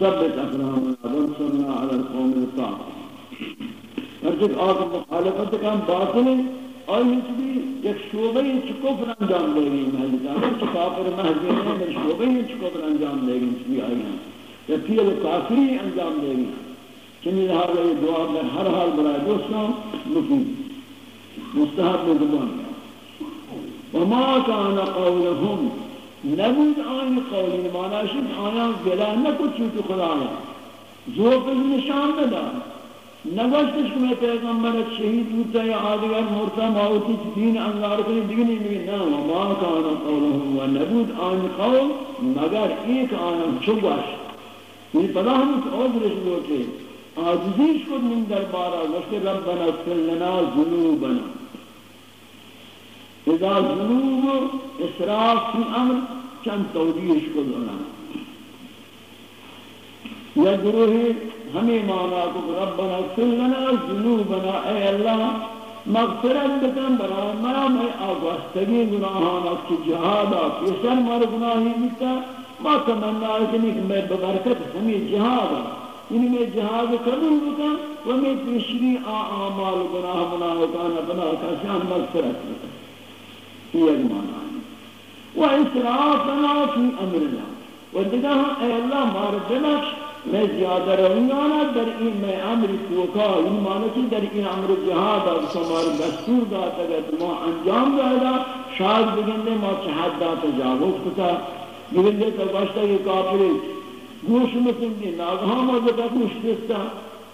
وثبت أقدامنا وانصرنا على القوم الطاغين ارجع آقا مخالفت کام باطل اور یہ بھی ایک شعبہ چ کفر انجام دے گی۔ محل جانے چ کافر محض ہے میں شعبہ چ کفر انجام دے گی، اس بھی آئی ہیں۔ یا پھر کافری انجام دے گی۔ چنی لہذا یہ دعا میں ہر حال برائے دوستوں مفید۔ مستحب میں وما كان قولهم نبود آن قولی مانا شد آیان گلا نکو چوت خدایا. ذوق نشان ندار نگوشتش کہ میں پیغمبر شہید ہوتا یا آدگر مرتا ماوتی دین انگار کنی دیگنی بھی نا وما کانا قولهم و نبود آن قول مگر ایک آنا چوباش یہ پدا ہم اس عذرش لوٹے آجزیش کد من دربارا. وشت ربنا اغفر لنا ذنوبنا. اذا ذنوب اسراف فی امر چند توجیش کد لنا یا گروہی ہمیں مانا کو ربنا اغفر لنا ذنوبنا، اے اللہ، مغفرت بکن برای مرا میں آگوستگی گناہانا کی جہادا پیسر مر گناہی بیتا، ما تمنا اتنی کہ میں ببرکت ہمیں جہادا یعنی میں جہاد قبول بکن و میں پیشری آعمال گناہ مناہکانا بنا کسان مغفرت بکن یہ مانا ہے و اسرافنا فی امرنا و دیگا اے اللہ مار بلکش میں زیادہ رویانا در این میں عمر کوکا این مانکی در این عمر جہاد اور سمار دستور داتا گا تو ما انجام دادا شاید بگندے ما چہد دا تجاوز کتا بگندے تو باشتا یہ کافری گوش مسندی ناگہاں مزدہ گوش دستا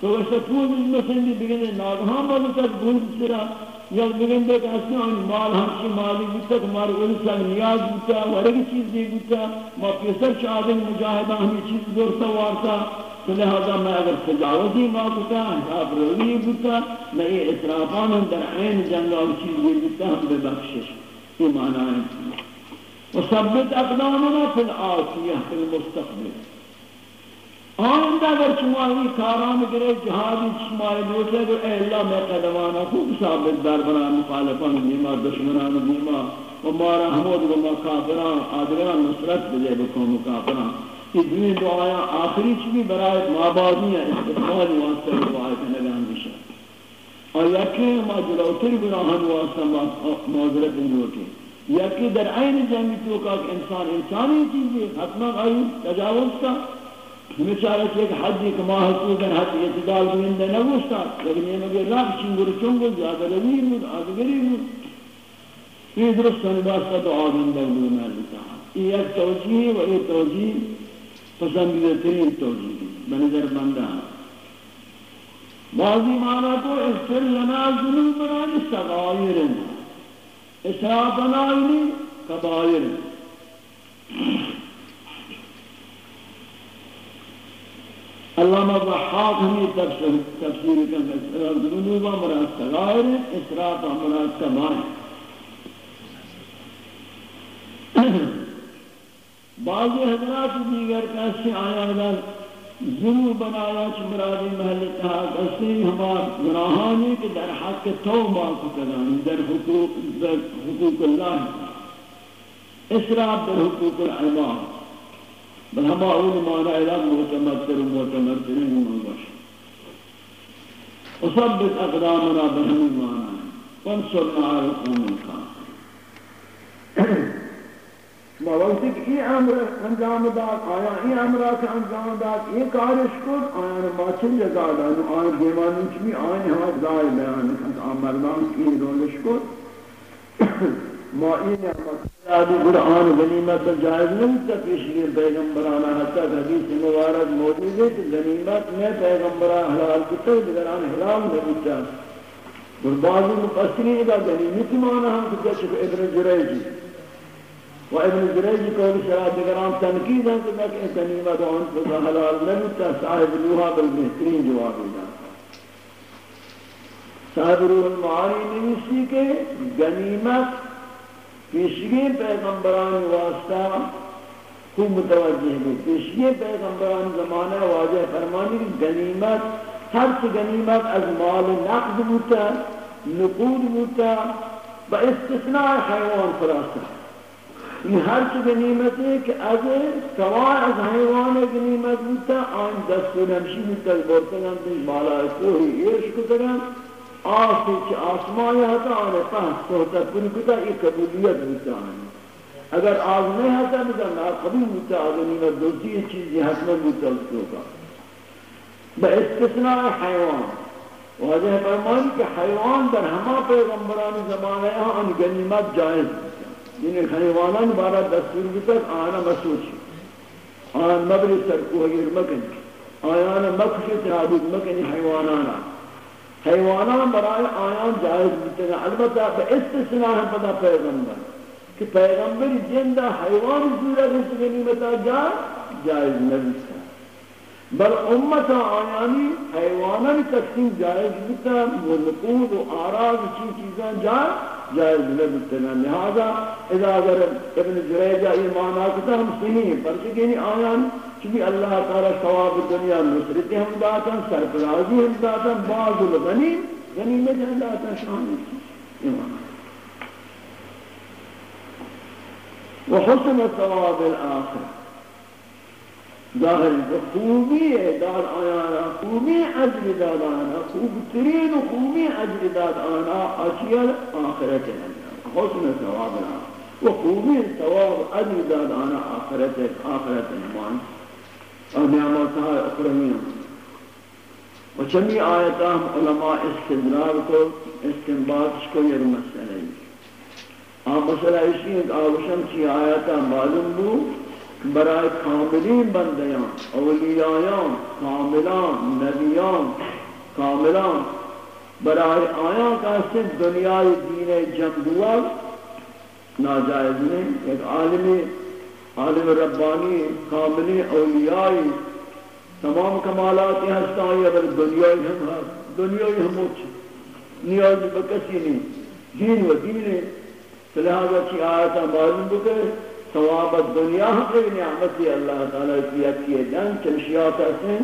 تو باشتا پول مسندی بگندے ناگہاں مزدہ گوش دستا یا بگندے کہ اصلا ان مال ہمشی مالی بیتا کہ مارے انسان نیاز بیتا ورگی چیز دی بیتا ما پیسر چاہدن مجاہدہ ہمیں چیز دورتا، وارتا، تو لہذا میں اگر تجاوزی ما بیتا حساب روی بیتا میں یہ اطرافان در عین جنگا و چیز دی بیتا ہم بے بخشش. یہ معنی ہے. وثبت اقدامنا فی الآسیہ فی المستقبل. آئندہ اگر چماری کاران گرے جہادی چماری دوسرے تو اے اللہ میں قدمانا خوب ثابت دار بنا مخالفان دیما دشمنان دیما و مارا حمود و مکافران آدگران نصرت بجے بکن مکافران یہ دین دعایا آخری چیزی برای مابادی ہیں استقبالی واسطہ دعائی نگان دیشا اور یکی ما جلوتر گناہن واسطہ معذرت انجوٹی یکی در عین جنگی تو انسان انسانی چیزی حتما آئی تجاوز کا۔ ہمیں چاہتا ہے کہ حجی کما حقوقاً حج اعتدال بینده نگوشتا لیکن یہ مگر رب چنگر چنگر زیادہ روی بود آدگری بود. یہ درست درستان باستا دعا بینده بود مالتا یہ ایک توجیه و ایک توجیه پسندیده ترین توجیه بنظر بندہ بعضی معنی کو اغفر لنا ذنوبنا لصغائر اسرافنا کبائر علامہ ضحاق ہمیں تفسیر تفسیر کا مسئلہ ذنوبہ مراد صغائر اسراف مراد کبائر بعض حضرات دیگر کیسے آیا اگر ذنوب بنایا چھ مرادی محل کہا کسی ہمار گناہانی کے در حق توبہ کو کدانی در حقوق, در حقوق اللہ اسراف در حقوق العباد۔ بل ہما اول مانا اعلان متمثل و متمثلین من باش وثبت اقدامنا بہمی مانا وانصرنا على القوم الكافرين. ما وقتی کہ یہ امر انجام داد، آیا یہ امرہ کے انجام داد؟ یہ کارش کن. آیا نما چل جگہ داد آیا دیمانی چمی؟ آیا ہوا دائی بیان کن آمردان کی رولش کن. ما این نعمت آدی قرآن غنیمت جائز نہیں تھا پیشگی پیغمبرانہ حتی حدیث مبارک موجود ہے کہ غنیمت میں پیغمبران حلال کتے دیگران حلال نہیں تھا اور بعضی مفسرین کا غنیمت مانا ہم کہ جیسے ابن جریجی و ابن جریجی کو بھی شرح دیگران تنقید ہیں کہ غنیمت ان کو حلال نہیں تھا صاحب روحا بالبہترین جواب دینا صاحب روح المعانی نویسی کے غنیمت پیشگی پیغمبران واسطہ خوب متوجہ ہے پیشگی پیغمبران زمانہ واجہ فرمانی غنیمت ہر سے غنیمت از مال نقد بوتا، نقود بوتا با استثناء حیوان فراستا یہ ہر چی غنیمت ہے کہ از سوار از حیوان غنیمت بودتا آن دست و نمشی بودتا بورتگان تیش بالا کوئی ایرش کتگان آسی چی آسمانی ہتا آنے پاس سوتا پن کتا یہ قبولیت بودتا آنے اگر آگ نہیں ہتا بودتا نا قبول بودتا آگ غنیمت دوسری چیزی حتم بودتا اس کو کا۔ با استثناء حیوان۔ واضح فرمانی کہ حیوان در ہما پیغمبرانی زمانے ہیں ان غنیمت جائز بودتا یعنی حیوانان بارا دستور بیتر آنا مسئول شی آن مبری سرکو غیر مکن آیان مکشی تنابود مکنی حیوانانا حیوانان برای آیان جائز بیتر البتہ با استثناء ہے پدا پیغمبر، کہ پیغمبر جندہ حیوان زورا رسل غنیمتا جائز جائز نبیتا بل امت آیانی حیوانان تقسیم جائز بیتا ونقود و آراز چی چیزان جائز جائز لبتنا لہذا اذا اگر ابن جریجہ ایمان آکتا ہم سنی پرچہ کہ آیان چلی اللہ تعالی ثواب دنیا نصرت ہم داتا سرپرازی ہم داتا بعض الغنی غنی میں جہاں داتا شان ایمان وحسن ثواب الآخر۔ ظاہر خوبی ہے داد آنا خوبی عجل داد آنا خوب ترین خوبی عجل داد آنا اشیاء آخرت حسن ثواب آنا و خوبی ثواب عجل داد آنا آخرت آخرت نمان اور نعمتها اکرمین۔ و چمی آیتا ہم علماء استدلال کو استنباط کو یہ مسئلہ ہے۔ آن مسئلہ اسی ہے کہ آوشم چی آیتا معلوم بو برای کاملین بندیان اولیایان کاملان، نبیان، کاملان برای آیان کا دنیای دین جمع ناجائز نہیں، ایک عالمی عالم ربانی کاملی اولیائی تمام کمالات ہستائی اگر دنیای ہم ہست دنیای ہم اچھ نیاز بکسی نہیں، دین و دین لہذا کی آیتا معلوم بکر ثواب الدنیا ہم نعمت اللہ تعالی کی اکی جان چنشیات ہیں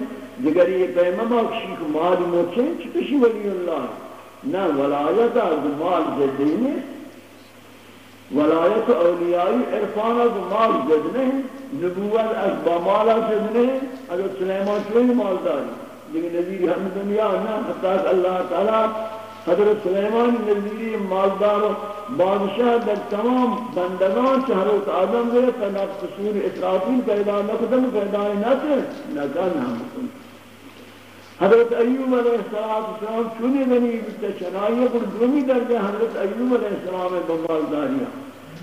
دیگر یہ پیمم اکشی کو مال موچے چکشی ولی اللہ۔ نہ ولایت از مال زدینے ولایت اولیائی عرفان از مال زدنے نبوت از بمال زدنے اگر سلیمان چوئی مالداری لیکن نظیر ہم دنیا نہ حتی اللہ تعالی. حضرت سلیمان نظیری مالدار بادشاہ در تمام بندگان چه حضرت آدم گئے تا نفس سور اسرافیل پیدا نکدن پیدا نکر نکن ہم حضرت ایوب علیہ السلام چونی بنی بیتا چنائیہ پر دومی درجہ حضرت ایوب علیہ السلام بمالداریاں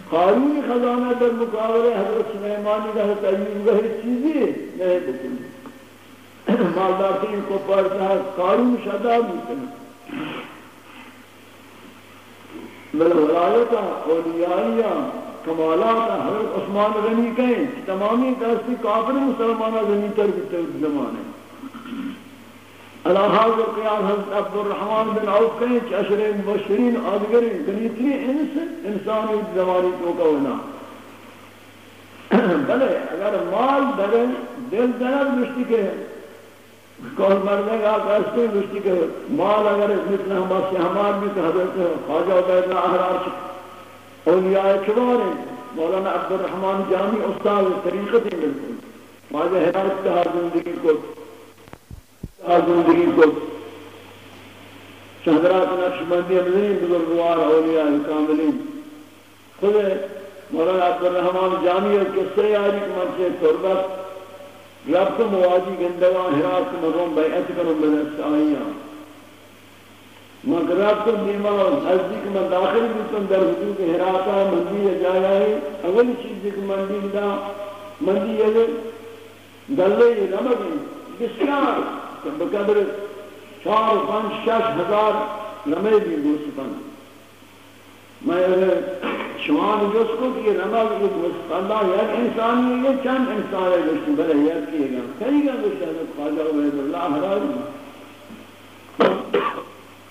قارون خزانہ در مقابلے حضرت سلیمانی حضرت ایوب گہر چیزی نہیں بکلی مالدار تین کو پرچہ قارون شدہ بیتا بل ولایت اولیائیہ کمالات حضرت عثمان غنی کہیں۔ تمامی دستی کافر مسلمانہ غنی تر بھی زمانے۔ اللہ حاضر قیام حضرت عبد الرحمن بن عوف کہیں کہ اشر مبشرین آدگرین غنیتنی یعنی انس انسانی زمانی تو ہونا؟ بلے اگر مال درے دل درد مشتی کے کون مرنے گا کیسے مشتی کے مال اگر مثل ہم سے ہمار بھی کہ حضرت خواجہ عبید احرار چکے اولیاء کبار ہیں۔ مولانا عبد الرحمن جامی استاد طریقت ہیں۔ بالکل خواجہ حیات کا زندگی کو زندگی کو شہدرات نقش بندی امزین بزرگوار اولیاء کاملین. خود مولانا عبد الرحمن جامی اور قصے آری کمان سے قربت رب موادی گندوان حراس مرون بیعت کنم بدست آئیان مگر رب بیمان نزدیک من داخل بیتن در حدود حراسا مندی جایا ہے اولی چیز کہ مندی دا مندی ہے گلے نمکی بسیار کہ بقدر چار پانچ شش ہزار نمے بھی دوستان میں شوان جس کو کہ نماز کو اللہ یا انسان یہ چند انسان ہے جس بڑے یاد کیے گا کئی گا کہ حضرت خواجہ عبید اللہ حرام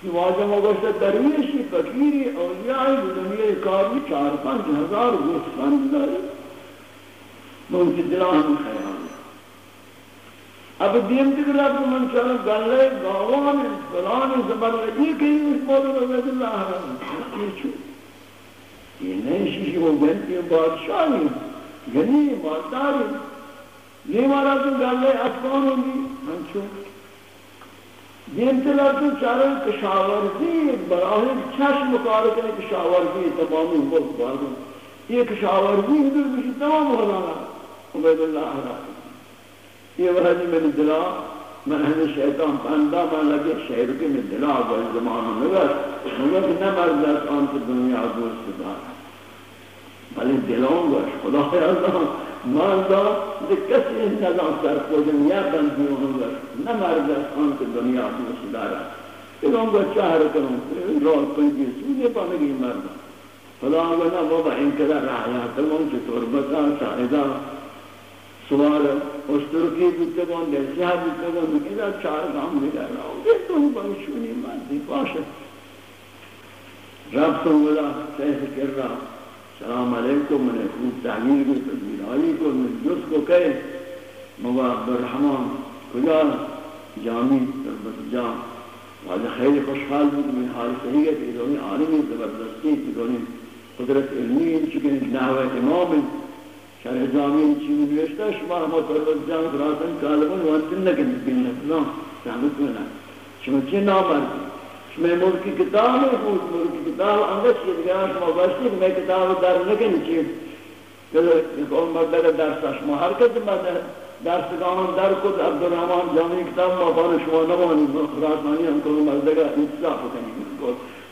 کہ واجہ مگوشت درویشی فقیری اولیاء دنیا کاری چار پانچ ہزار گوستان داری من کی دلہ ہم خیال اب دیم دیگر رب من چاہا گلے گاوان فلان زبر یہ کہ اس مولا عبید اللہ حرام یہ چھو۔ یہ نہیں شیشی وہ گھنٹی بادشاہی گنی مالداری یہ مارا تو گلے افغان ہوگی ہنچو دین تلا تو چاروں کشاورزی براہ چشم مقارکنے کشاورزی تمامی ملک باردوں یہ کشاورزی حضور بشی تمام مولانا عبید اللہ رہا یہ وحدی من دلا من ہمیں شیطان پندہ من لگے شہر کے من دلا آگا زمان مگر مگر نہ از آن کے دنیا دور صدا بلی دلان گوش خدا اللہ مان دا کسی انتظام سر خودم یا بندی آن گوش نہ مردت آن کے دنیا دور صدا رہا ایران گوش چاہر کروں رول پنجی سوزے پانگی مردت خدا آگا نا بابا این کدر رعیات اللہ چطور بتا شاہدہ سوال اشترکی بیتگان در سیاه بیتگان بگید چار گام بگر راو یہ تو باشونی مندی باشه رب تو بلا سیح کر رہا۔ سلام علیکم، میں نے خوب تعمیر کو تدبیر آئی کو، میں جس کو کہے۔ مبا عبدالرحمن کجا؟ جامی، تربت جام۔ واجہ خیلی خوشحال بود من حال صحیح ہے کہ انہوں دونی عالمی زبردستی، کہ دونی قدرت علمی چکے نحوہ امام شرح جامعی چی نوشته شما رحمت الله جامع راستان کالبان وانتن نکن بین نه رحمت الله شما چه نامردی شما ملکی کتاب نبود ملکی کتاب انگشت دیگر شما باشید من کتاب در نکن چی که اون مدر درس شما هر کدوم مدر درس کامان در کد عبدالرحمن جامعی کتاب ما بان شما نبانی راستانی هم کنو مردگا انتصاف کنید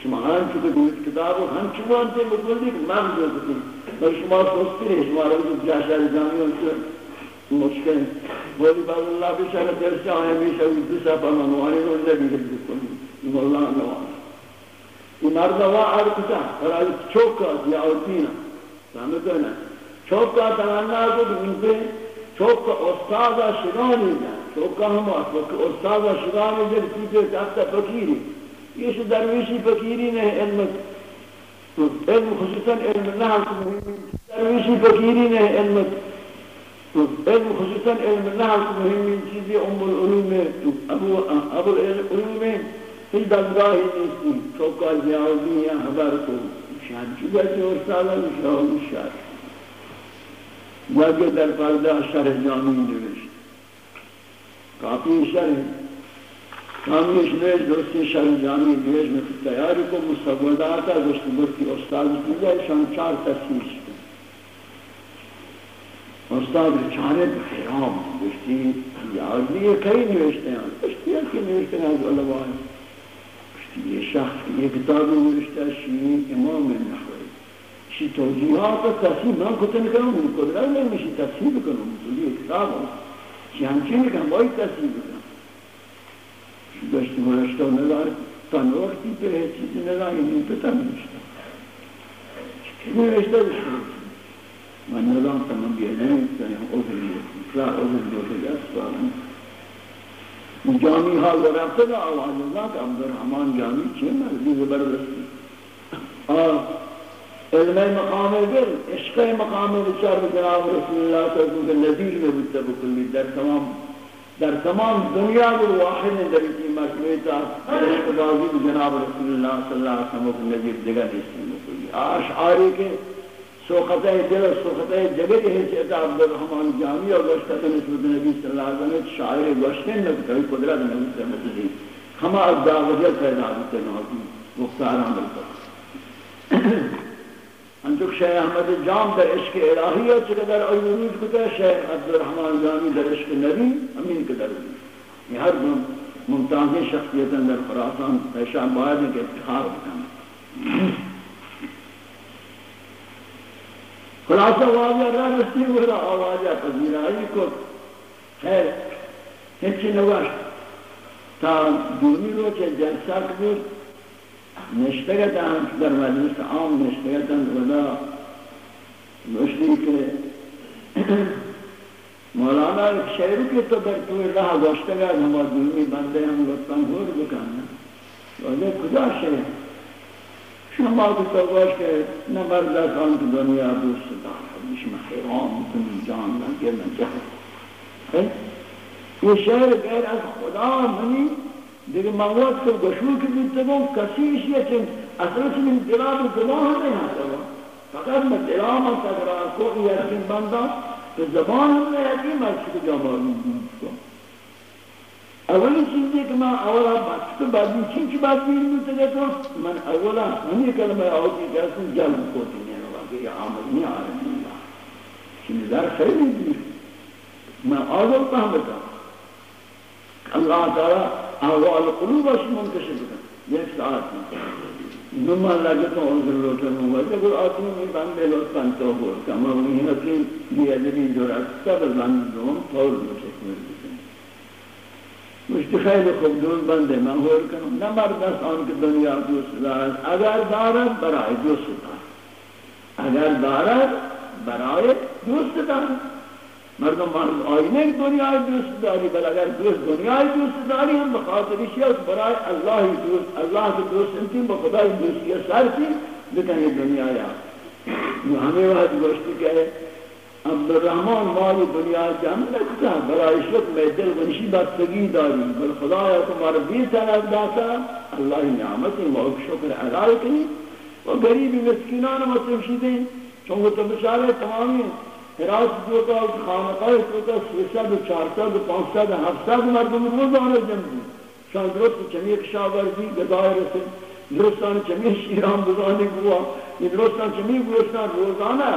شما هم چطور کتاب هم چون وانتن مکلی من جزدید سکیں بل شما سستی نہیں شما رو جو جاشا رجامی ہوں سے مشکل بولی بعض اللہ بشار درس آئے ہمیشہ وی دو سا پانا نوانی رو نبی گل بکنی مولا نوانا یہ مرد ہوا عرقتا اور آئی چوکا دیا اوتینا سامتو نا چوکا تنانا کو ان پہ چوکا استادا شگانی جا چوکا ہم آسا استادا شگانی جا کیتے تحتا فقیری یہ درویشی فقیری نے علمت علم خصوصا علم النحو مهم درویشی فقیری نے علم علم خصوصا علم النحو مهم چیزی ام العلوم ابو ابو العلوم فی دلگاہی نیستی چوکا جامعی نوشت کامیش نیش درستی شرم جانی میں تیاری کو مستقبلات ہے گوشت مرکی استاد دیگه شان چار تصویر استاد چانے بخیرام گوشتی یادی یہ کئی نوشتے ہیں گوشتی ہے کہ نوشتے ہیں از علماء. گوشتی یہ شخص یہ کتاب نوشتے ہیں شیعی امام نحوی شی توجیحات تصویر من کتن کروں من قدرت میں مشی تصویر کروں تو یہ کتاب ہے شی ہمچین کہ ہم بائی تصویر کروں داشتی مرشتا ندار تن وقتی پر ہے چیزی ندار نہیں پتا مرشتا چکی مرشتا داشتی من ندار تمام بیادنی کنیم اوزری اطلاع اوزر دوزر اسفارن جامی حال رفته دا آواز اللہ کہ عبدالرحمن جامی چیه مرزی زبردستی علم مقام دل عشق مقام بچار جناب رسول اللہ صلی اللہ علیہ وسلم نذیر میں بودتا بکلی در تمام در تمام دنیا کو واحد در کی مرتبہ تا خدای جناب رسول اللہ صلی اللہ علیہ وسلم کو نبی دیگر اس میں کوئی اشعاری کے سوخته دل سوخته جگہ ہے کہ عبد الرحمن جامی اور گشتہ نسبت نبی صلی اللہ علیہ وسلم شاعر گشتہ نے کوئی قدرت نہیں سمجھ دی ہم ادا وجہ پیدا ہوتے ہیں مختار عمل پر انچک شیخ احمد جام در عشق الہی ہے چقدر ایورود کتا ہے شیخ عبدالرحمن جامی در عشق نبی امین قدر ہوئی یہ ہر دن ممتازی شخصیت در خراسان پیشہ باید ہے کہ اتخار بکن۔ خلاصہ واضح رہا رسی ہو رہا آوازہ پذیرائی کو۔ خیر ہنچی نواش تا دونی رو چے جلسہ کبیر نشتگت هم در مجلس عام نشتگت هم ودا نشتی که مولانا شعر کی تو در توی راه گوشتگا ہما دلمی بندے ہم لطفاً گور بکانا ولی کجا شعر شما کو تو گوش کہ نہ مرد کان تو دنیا دوست دار. مش محرام کن جان نہ کہ نہ جہل یہ شعر غیر از خدا منی. دیگه مواد که گشو که بیتگم کسیش یه چند اصلا چون انقلاب گناه نه هستم فقط میں دلام تقرار کو یقین بندہ کہ زبان ہم نے یقین مرچ کو جمال کو اولی چیزی کہ میں اولا بات تو بعد چی بات بھی نہیں تو من اولا ہمیں کلمہ آوکی کہتے ہیں جلد کو تینی ہے کہ یہ عمل نہیں آ اللہ چین در خیلی دیر میں آزل کہاں بتا اللہ تعالی احوال قلوب اش منکشف کرتا یہ ساعت میں نما لگتا ہوں کہ لوٹا ہوں گا جب آتوں میں بندے لوٹا تو ہو کما ہوئی ہے کہ یہ ادبی جو رکھتا بزن دون طور لوٹے کرتے مشتی خیلی خوب دون بندے میں ہور کنم نہ مرد آن کے دنیا دوست دارد اگر دارد برای دوست دارد اگر دارد برای دوست دارد مردم مردم آئینے کی دنیا دوست داری بل اگر دوست دنیا دوست داری ہم بخاطر شیعت برای اللہ دوست اللہ کے دوست انتی بخدای دوستی سر کی لیکن یہ دنیا یا ہمیں وقت گوشتی کہ عبد الرحمن مالی دنیا جمع لکتا برای شک میں دل ونشی بستگی داری. بل خدایا تمہارا بیس طرف داتا اللہ نعمتی موک شکر علائی کنی. و غریبی مسکنان مطلب شدیں چونکہ تو بشارے تمامی حراس جو کا خانقاہ جو کا سیسد و چارسد و پانسد و ہفتد مردم روزانہ جمع دی شان درست چمیق شاورزی گدائے رسل درستان چمیق شیران بزانی گوا درستان چمیق گوشتان روزانہ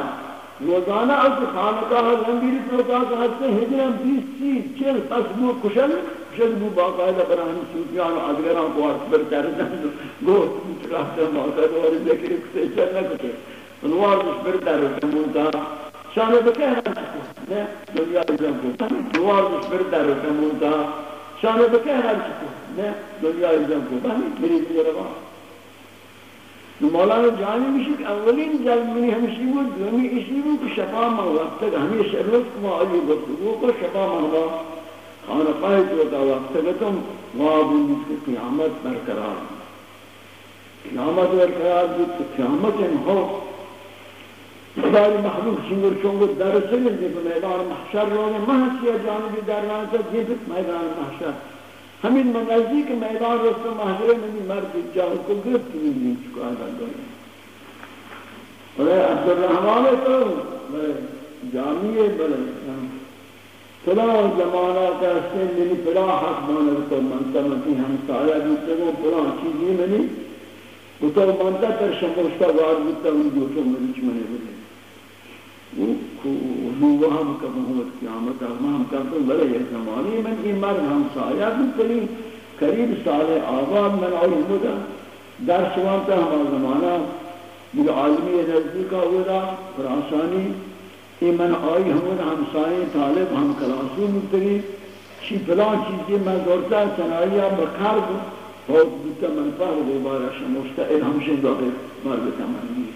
روزانہ از خانقاہ لنبیری پروتا کہ حد سے ہجرم بیس سی چل پس کشل کشل بو باقاعدہ براہم سوفیان و ادگران کو عرص بر چرزن گو تراہتا موقع دوری ذکر کسے چلنا کتے انوار دش بر در رسمونتا شانه بکه نه دنیا ایزم کو دوار مشبر در کمونتا شانه بکه هر چیکو نه دنیا ایزم کو بانی میری دیگه با مولانا جانی میشه که اولین جلمنی همیشه بود دومی ایشی بود که شفا ما وقت تک همیشه روز کما آیو گفتگو کو شفا ما خانه قاید و تا وقت تکتم وابود که قیامت برقرار قیامت برقرار بود که قیامت ان ہو خدای مخلوق چنگر چنگر در سنگ دی به میدان محشر رو ما هستی جانبی در رانتا جیب میدان محشر همین من نزدیک میدان رست محشر منی مرد جان کو گرفت میدین چکو آدم دنیا بلے عبدالرحمن تو بلے جامعی بلے فلا زمانہ کا سن منی فلا حق مانا تو منتا منتی ہم سایہ بیتے گو فلا چیزی منی تو منتا تر شمشتا وار بیتا ان دوچو منی چمنے بلے وہ ہم کا محمد قیامت ہم کرتے بڑے یہ زمانے میں یہ مرد ہم سایہ بھی قریب قریب سال آباد میں آئی مدہ در سوانتا ہمارا زمانہ یہ عالمی نزدیکا ہوگا فرانسانی یہ من آئی ہمون ہمسائیں طالب ہم کلاسو متری چی فلان چیزی میں دورتا سنائیہ بکار کو بہت بودتا منفع و دوبارہ شموشتا ایل ہمشن داخل مرد تمنگیر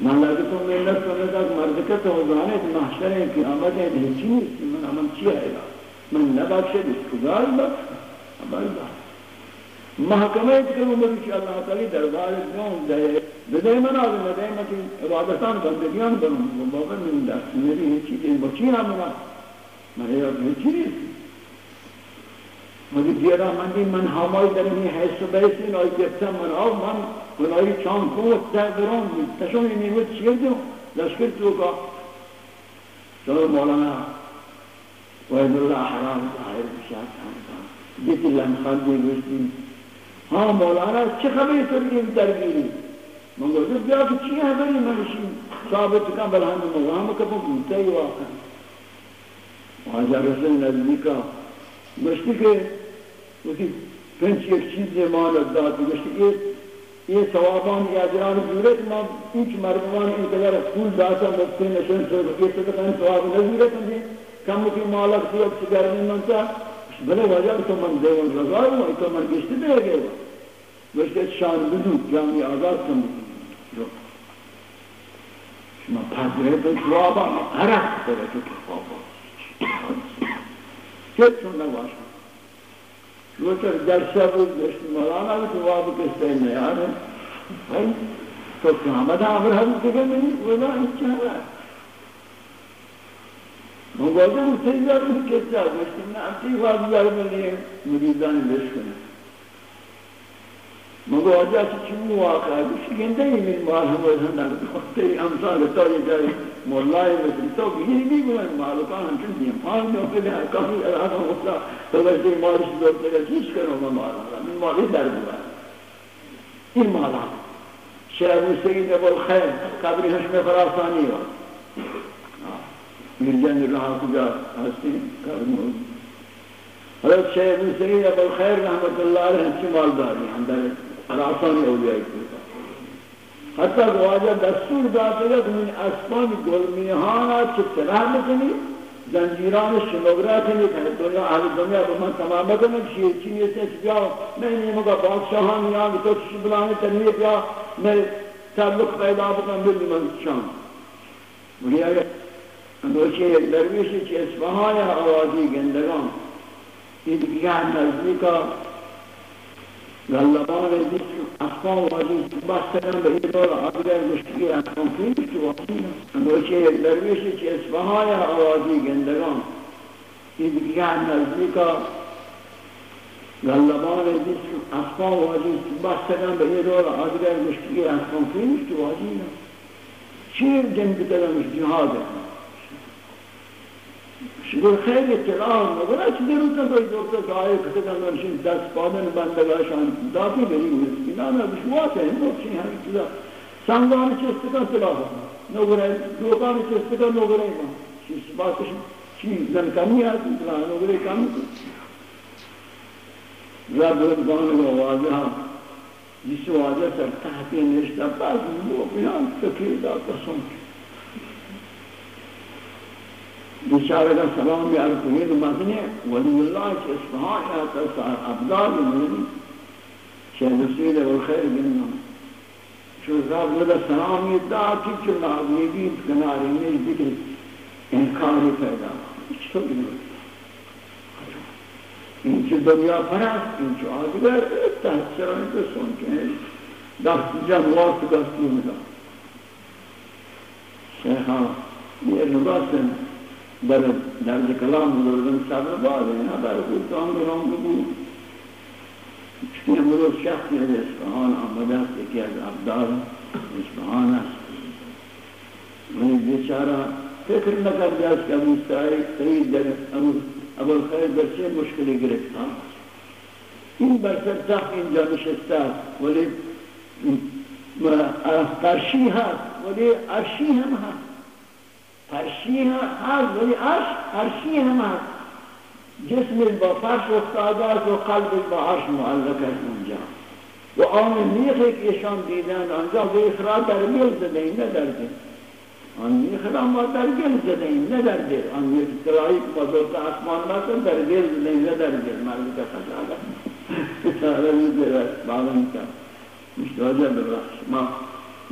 من لگتا ہوں میں نفس میں تک مرد کا تو محشر ہے کہ آمد ہے نہیں چیز من عمل چی ہے گا من نبخش اس بخش عمل بخش محکمہ کروں مجھے کہ اللہ تعالی دربار جاؤں دے بدے منا دے دے مکی عبادتان بندگیان بنوں وہ بابا من دست میری یہ چیزیں بچی نہ منا میں یہ چیز میگه دیرا من من همای در این حیث و بیس این آی گفتم من آو من من آی چانکو و تقدران بود. تشان این نیوه چیه دو لشکر تو کا چون مولانا. وید الله حرام ظاهر بشاد خانتا دیتی لنخان دیگوشتی ها مولانا چه خبری تو در بیری من گفتم بیا که چی خبری منشی ثابت کن بل همه مولانا که بگوته ای واقعا واجه رسل نزدیکا گوشتی کہ اسی پنچ ایک چیز مانت داتی گوشتی یہ یہ ثوابان یا جران جورت ما ایچ مردمان انتظار پول داتا مفتی نشن سو یہ تکتن ثواب نزورت ہیں۔ کم کی مالک سی اکس گرمی منتا بلے وجہ تو من دیون رضا ہوں، تو من گشتی دے گئے گوشتی شان بدو جامی آزاد کم جو شما پذیره تو ثوابا هرک بره تو ثوابا چه چون نباشم شوچر جلسہ بود دشت مولانا بھی تو واب کستے نیار ہے بھائی تو قیامت آمر حضرت دیکھے نہیں ولا اچھا ہے من گوزے ہوں سیدہ بھی کسا دشت میں انتی واب یار میں لیے مریدان لش کرنے مگو آجا چی واقع ہے کچھ گندے ہی من مال ہم وزن در تیری امثال تو یہ جائے مولائی مثل تو بھی بھی گوئے مالکان ہم چن دیم. پان میں اپنے ہے کافی ارادہ ہوتا تو ویسے مالش دور تیرے چیز کرو میں مالا من مالی در گوئے این مالا شیخ سید ابو الخیر. قبری حشم فراسانی ہو مرجان رہا کجا ہستی قبر موجود حضرت شیخ سید ابو الخیر رحمت اللہ علیہ ہم چی مالداری ہم در خلاصان اولیاء کرتا حتی گواجہ دستور داتا ہے کہ من اسمان گلمیہانا چتنہ بکنی زنجیران شنوگرہ کنی کہ دنیا اہل دنیا بہت تمام بکنی شیر چینی سے بیا میں نہیں مگا بادشاہان کہ تو چشی بلانے تنیے بیا میں تعلق پیدا بکن بلی من شام مجھے آگے اندوچے ایک درویشی چی اسفہان آوازی گندگان یہ دیگر نزدیکا غلبان دیت اسفان واجی بستن به این دور آدگر مشکی اسفان فیلش تو واقعی اندوچه یک درویشی چه اسفهای آوازی گندگان این دیگر نزدیکا غلبان دیت اسفان واجی بستن به این دور آدگر مشکی اسفان فیلش تو واقعی چیر شکر خیلی اطلاع مگر اچ درو تا تو دکتر جای کتے کا نشین دس پادن بندگا شان داتی بری ہوئی نا نا بشوات ہے وہ چھ ہم چیزا. سنگان چست کا اطلاع نو گرے دوکان چست کا نو گرے چیز بات چی؟ زن کمی ہے اطلاع نو گرے کم رب ربان کو واضح جس واضح سر تحت نشتا پاس وہ بیان فکر دا قسم بیچارہ کا سلام بھی عرض ہوئی تو مدنی ولی اللہ کے اصفحان آتا سار ابدال مدنی شہد سید والخیر بننا شو ذاب لدى سلام يدعا كيف كنا عظيمين كناري من ذكر انكاري پیدا چطور بنو این چه دنیا پرست این چه آدگر تحت سرانی تو سن که دست جمعات دستور میدن شیخا یہ نباسن در درد کلام بزرگان صبر بعد این حبر بود تو هم برام بگو. چون امروز شخصی از اسفحان آمده است یکی از عبدال اسفحان است. من بیچارا فکر نکرده است که ابو سعید در ابو الخیر در چه مشکلی گرفتان این برسر تخت اینجا نشسته است ولی قرشی هست ولی عرشی هم هست. فرشی هر ولی عرش فرشی هم جسم با فرش افتاده است و قلب با عرش معلق است اونجا و آن میخی که ایشان دیدن آنجا به اخرا در گل زده این نه در دل آن میخ را ما در گل زده این نه در دل آن میخ سرایی که ما دوست اسمان بسن در گل زده این نه در دل ملک خجاله ساره میزه است باغن کن مشتاجه ببخش ما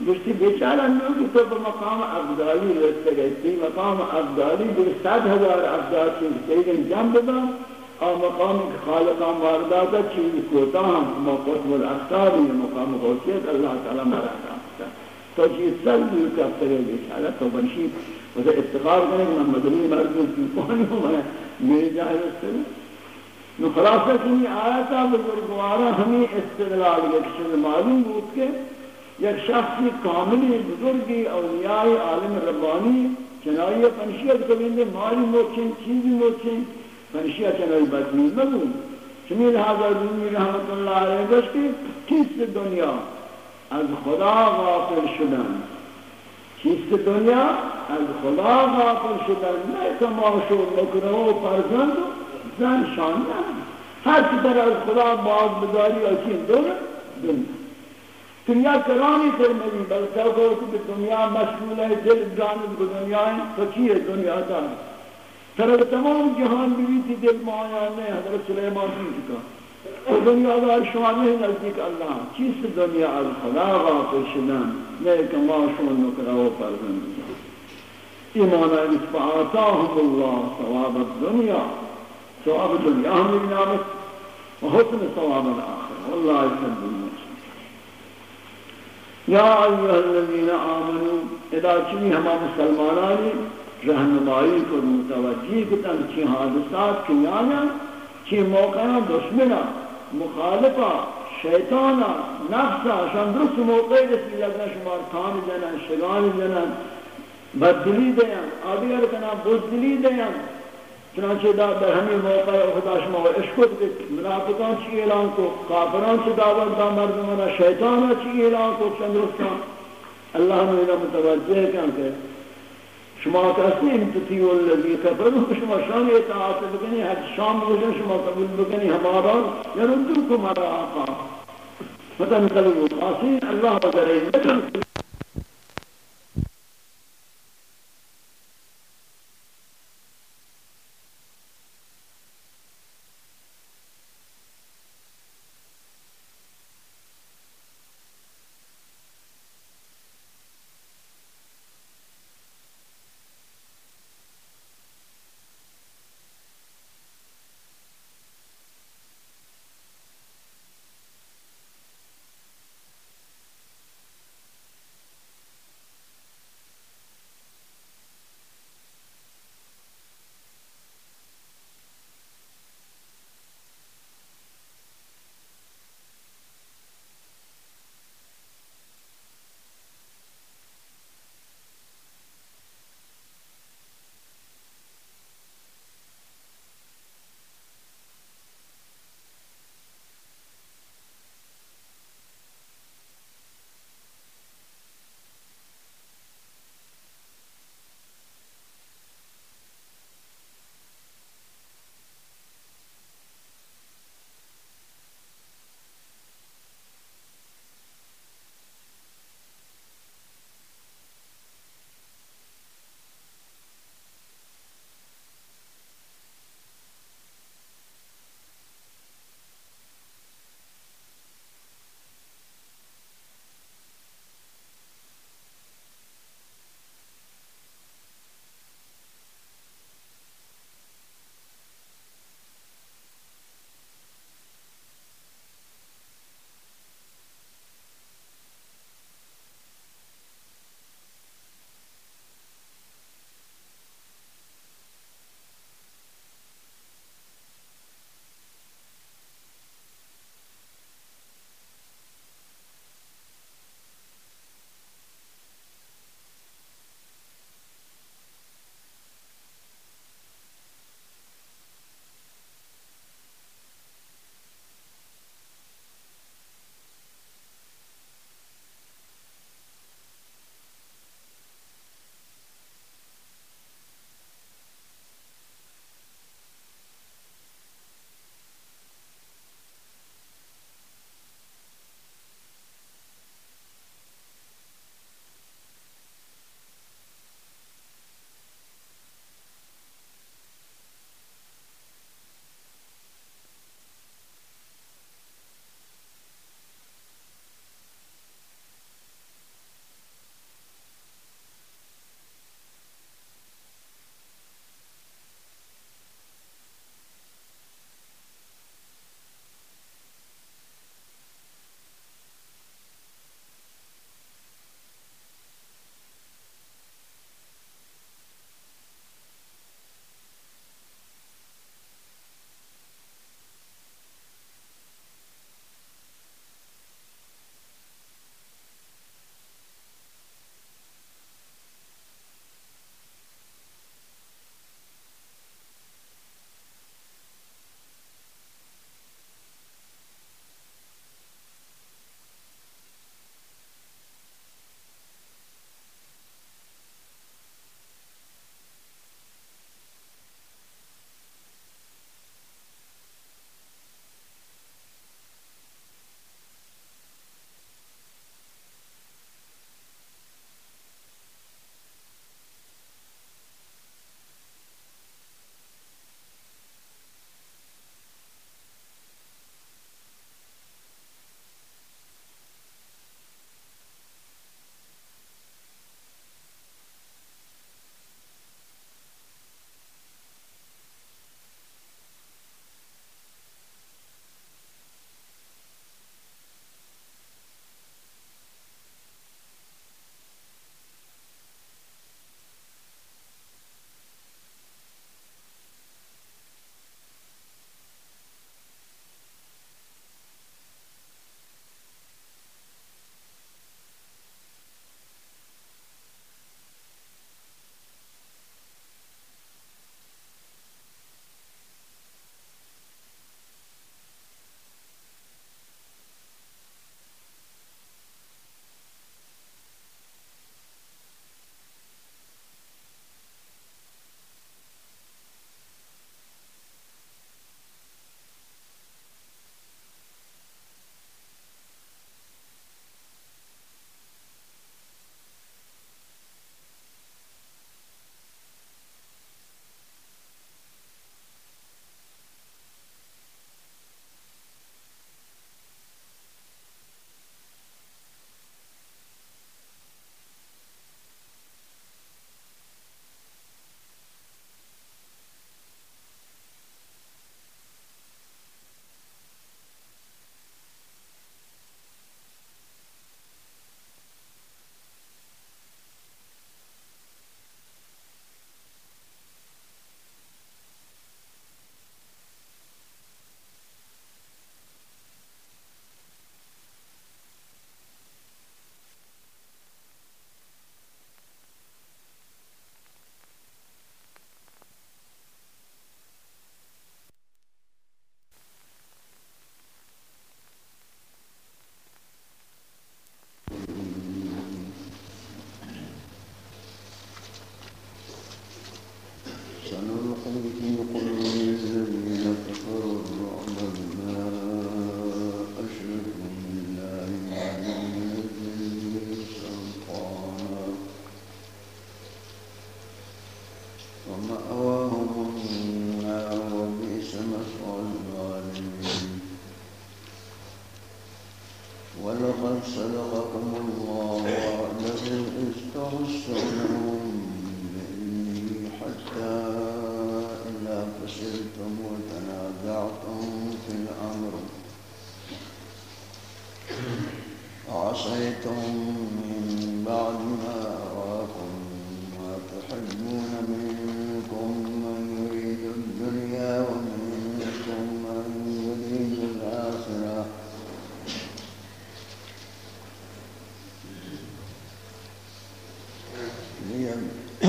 گوشتی بیچارہ لوگ تو به مقام افضالی رسته گئے مقام افضالی در صد هزار افضال چیز سیدن جمع بدن اور مقام خالقان وارداتا چیز کوتا ہم موقف والاختاری مقام غوثیت، اللہ تعالی مرا تو چیز سر دور کرتے گئے بیچارہ، تو بنشی اسے اتقار کرنے کہ میں مدنی مردوں کی کون ہوں میں؟ میرے جائے رستے نو خلاصہ کنی آیتا بزرگوارا ہمیں استدلال یکشن معلوم بود کے یک شخصی کاملی بزرگی اولیاء عالم ربانی چنائی پنشیت کبھیندے مالی موچن چیزی موچن پنشیت چنائی بدنی مگون چمیل حضر رومی رحمت اللہ علیہ گشتی چیست دنیا؟ از خدا غافل شدن. چیست دنیا؟ از خدا غافل شدن. نه تماشو نکره و پرزند و زن شان نه. هر چی در از خدا باز بداری اچین دونه دنیا. دنیا کرانی ترمذی بلکہ کو کہ دنیا مشغول ہے، دل جانب کو دنیا ہے، فقیر دنیا دا سر تمام جہان بھی تھی، دل مایا نے حضرت سلیمان کی کا تو دنیا دا شما میں نزدیک اللہ۔ چیز دنیا از خدا غافل شدن لیکن ما شما نکرہ و فرزند ایمان اس فآتاهم اللہ ثواب الدنیا۔ ثواب الدنیا ہم نامت وحسن ثواب الآخر واللہ يسلم یا ایها الذین آمنوا اذا چنی ہما مسلمانانی رہنمائی کو متوجہ کتن چی حادثات کی آیا چی موقع دشمنا مخالفہ شیطانا، نفسا شان درست موقع رسی لگنا شمار کان جنن، شگان جنن بدلی دیاں آدھگر کنا بزدلی دیاں چنانچہ دا در ہمیں موقع خدا شما و عشقت کہ منافقان چی اعلان کو؟ کافران سے دعوت دا مردمانا شیطانا چی اعلان کو؟ چندرستان اللہ نے متوجہ کیا کہ شما تسلیم تطیع الذی کفروا؟ شما شان اطاعت بکنی، حد شام روزن شما قبول بکنی ہمارا یردوکم على آقا. فتن فتنقلبوا قاسین اللہ وزرین ولقد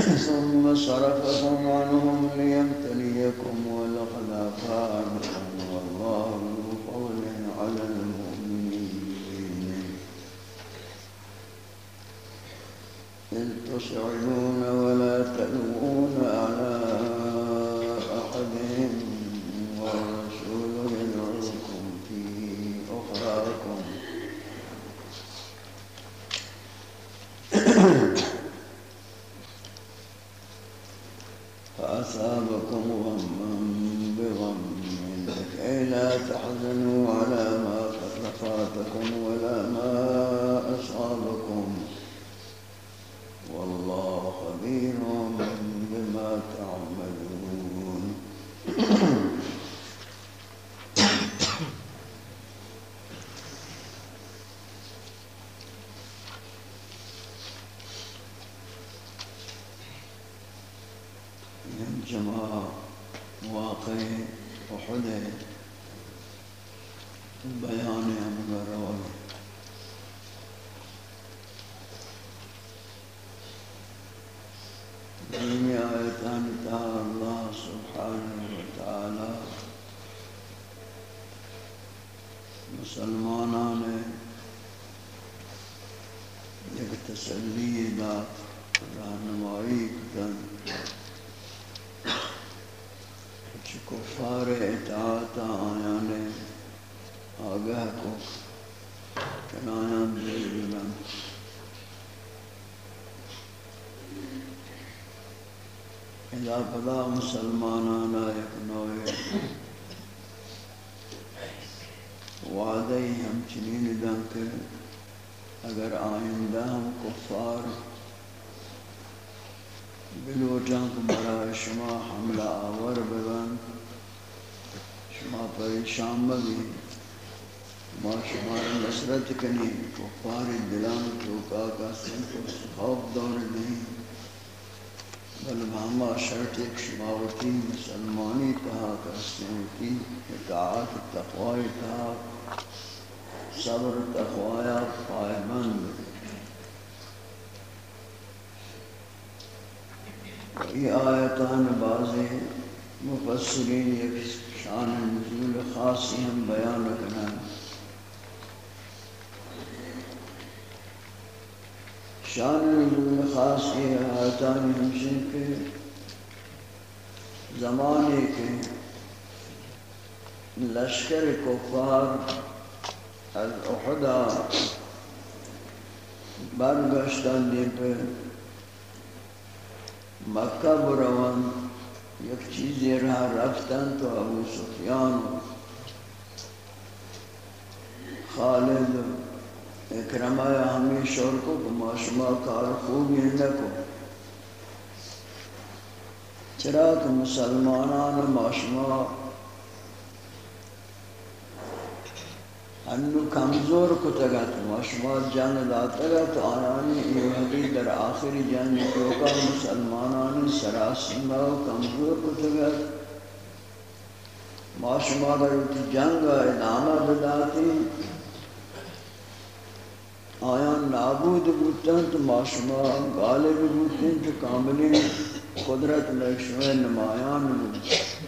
ثم صرفهم فلا مسلمان ایک شماوتی مسلمانی تہا کرستے ہوتی اطاعت، تقوی تہا صبر، تقوی پائمند یہ آیتان بعض مفسرین ایک شان نزول خاصی ہم بیان کرنا شان نزول خاصی آیتان ہمشن کے زمانی که لشکر کفار از احدا برگشتن به مکه بروان یک چیزی را رفتن تو ابو سفیان. خالد اکرمه همین شرکو که ما شما کار خوبی نکن. چرا کہ مسلمانان ماشما. انو کمزور کو تگت ما شما جنگ داتگت آنانی ایوہدی در آخری جنگ توکا مسلمانان سراسنگا و کمزور کو تگت ما شما در جنگ ادامہ بداتی. آیان نابود بودتن تو ماشما، غالب بودتن تو کاملی قدرت لکشوہ نمایان بودتن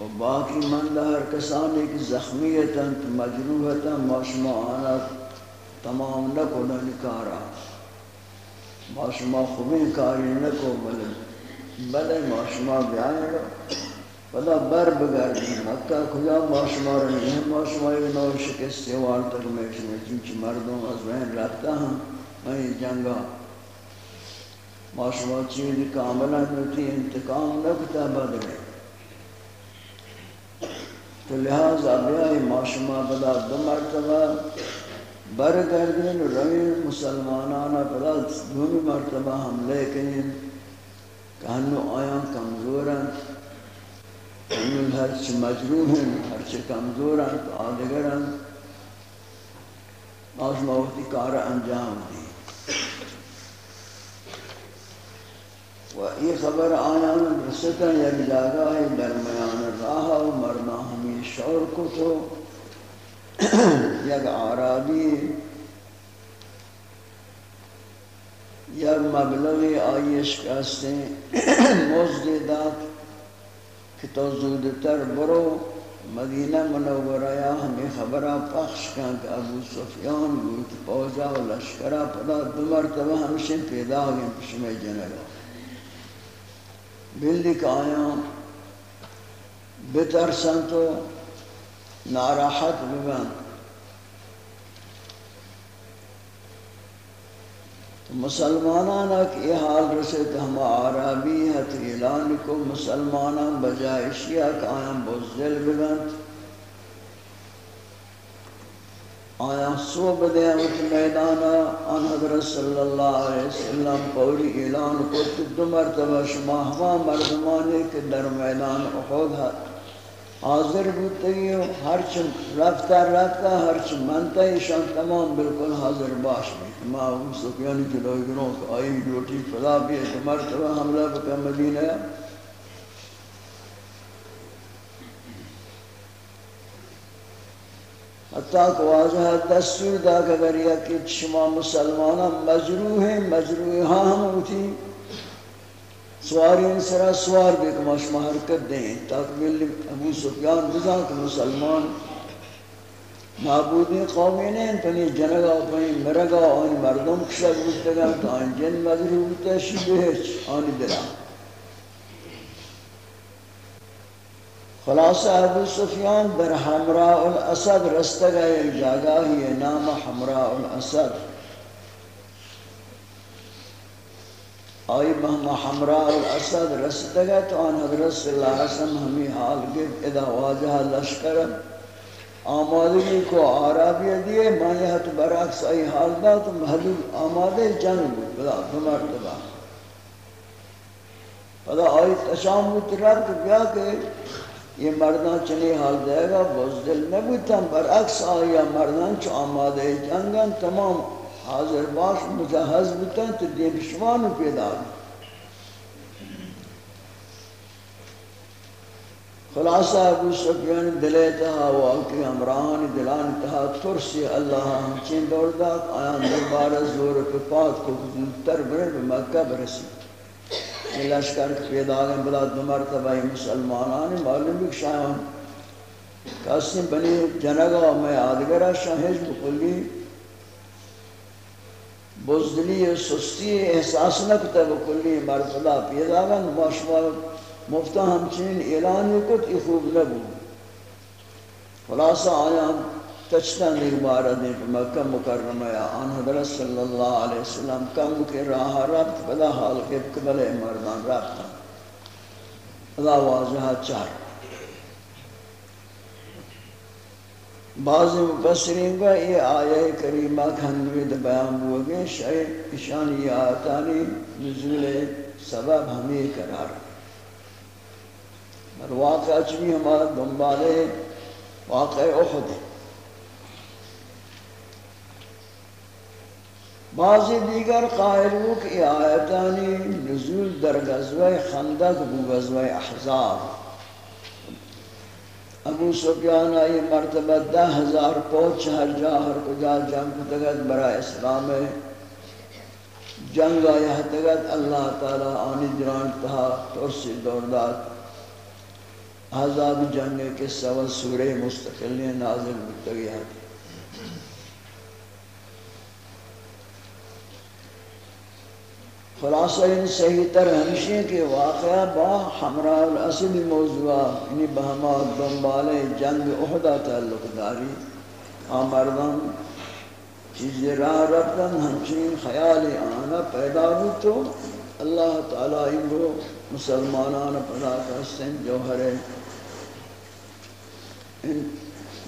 و باقی مند ہر کسانی کی زخمیتا مجروحتا ما شما آنا تمام نکو نکارا ما شما خوبین کاری نکو بلے بلے ما شما بیان رو پدا بر بگردی مکہ کجا ما شما رو نہیں ما شما ایک نو شکستی وار تک میں شما چونچہ مردوں از بین رکھتا ہوں. میں جنگا ما شما چیز کاملا نتی انتقام نکتا بدلے تو لہذا بیائی معاشمہ بدا دو مرتبہ برگردین روین مسلمانانا پدا دومی مرتبہ ہم لے کنین کہ ہنو آیاں کمزورن ہنو ہرچ مجروحن ہرچ کمزورن تو آدگرن معاشمہ وقتی کار انجام دی و یہ خبر آیا رسطا یک جاگہ ہے درمیان راہ و مرنا ہمیں شور کو تو یک عرابی یک مبلغ آئیش کہستے موزد دات کہ تو زودتر برو مدینہ منورہ یا ہمیں خبرہ پخش کن کہ ابو سفیان گوت پوزا و لشکرہ پدا دو مرتبہ ہمشن پیدا گئے پشمہ جنگا بلدی کا آیا بترسن تو ناراحت ببن مسلمانان اک یہ حال رسے تو ہم آرابی ہے تو اعلان کو مسلمانان بجائشی اک کا آیا بزدل ببن آیا سو بدے امت میدانا ان حضرت صلی اللہ علیہ وسلم پوری اعلان کو دو مرتبہ شما ہوا مردمانے کے در میدان احود ہے حاضر بودتی ہو ہرچ رفتہ رفتہ، ہرچ منتا ایشان تمام بالکل حاضر باش بھی۔ ما ابو سفیانی جلوی گنوں آئی ڈیوٹی فضا بھی ہے مرتبہ حملہ بکا مدینہ۔ ہے حتیٰ کہ واضح دستور دا کہ اگر یہ کہ شما مسلمانا مجروح ہیں مجروح ہاں ہم ہوتی سواری ان سرا سوار بے کما شما حرکت دیں تاکہ ملی ابو سفیان بزان کہ مسلمان معبودی قومی نہیں پنی جنگا پنی مرگا. آنی مردم کشک بودتا تو آن جن مجروح بودتا شبہچ آنی دلان خلاصہ ابو سفیان در حمراء الاسد رستگا ایک جاگہ ہی نام حمراء الاسد۔ آئی بہما حمراء الاسد رستگا تو آن حضرت صلی اللہ علیہ وسلم ہمیں حال گفت ادا واجہ لشکر۔ آمادگی کو عرابی دیئے مانی حت برعکس آئی حال دا تو محدود آمادے جنگ بود۔ بلا، دو مرتبہ۔ پدا آئی تشام بود رب بیا کہ یہ مردان چنی حال دے گا بزدل نبوتن برعکس آیا مردان چو آمادے جنگن تمام حاضر باش مجہز بوتن تو دین شوانو پیدا دی خلاصہ ابو سفیان دلے تہا واقعی امران دلان تہا ترسی اللہ ہمچین دور داد آیان دربار زور پپات کو تر برے بمکہ برسی۔ یہ لشکر پیدا آگئے بلا دو مرتبہ مسلمانان معلوم بھی شاہم کسی بنی جنگا میں آدگرہ شاہج بکلی بزدلی سستی احساس نکتا بکلی مرتبہ پیدا آگئے ماشما مفتہ ہمچین اعلان کت ای خوب نبو خلاصہ آیا تچتن ایک بارہ دیں مکہ مکرمہ یا آن حضرت صلی اللہ علیہ وسلم کم کے راہ ربط بدا حال کے قبل مردان ربطا بدا واضح چار۔ بعض مفسرین کا یہ آیہ کریمہ کھنوید بیان ہوگے شاید اشانی آتانی نزول سبب ہمیں قرار۔ اور واقع چوی ہمارا دنبالے واقع احد ہے۔ بعضی دیگر قائل ہو کہ آیتانی نزول در غزوہ خندق بو غزوہ احزاب. ابو سفیان آئی مرتبہ دہ ہزار پوچ ہر جا ہر کجا جنگ تگت برا اسلام. جنگ آیا تگت اللہ تعالی آنی دران تہا ترسی دوردات آزاد جنگ کے سوا سورہ مستقلی نازل بتگی آتی خلاصہ ان صحیح تر ہمشی کے واقعہ با حمراء الاسد موضوع یعنی بہما دنبال جنگ احدہ تعلق داری آمردان چیز راہ رفتن ہمچین خیال آنا پیدا ہو تو اللہ تعالیٰ ان کو مسلمانان پدا کرستن جوہر ان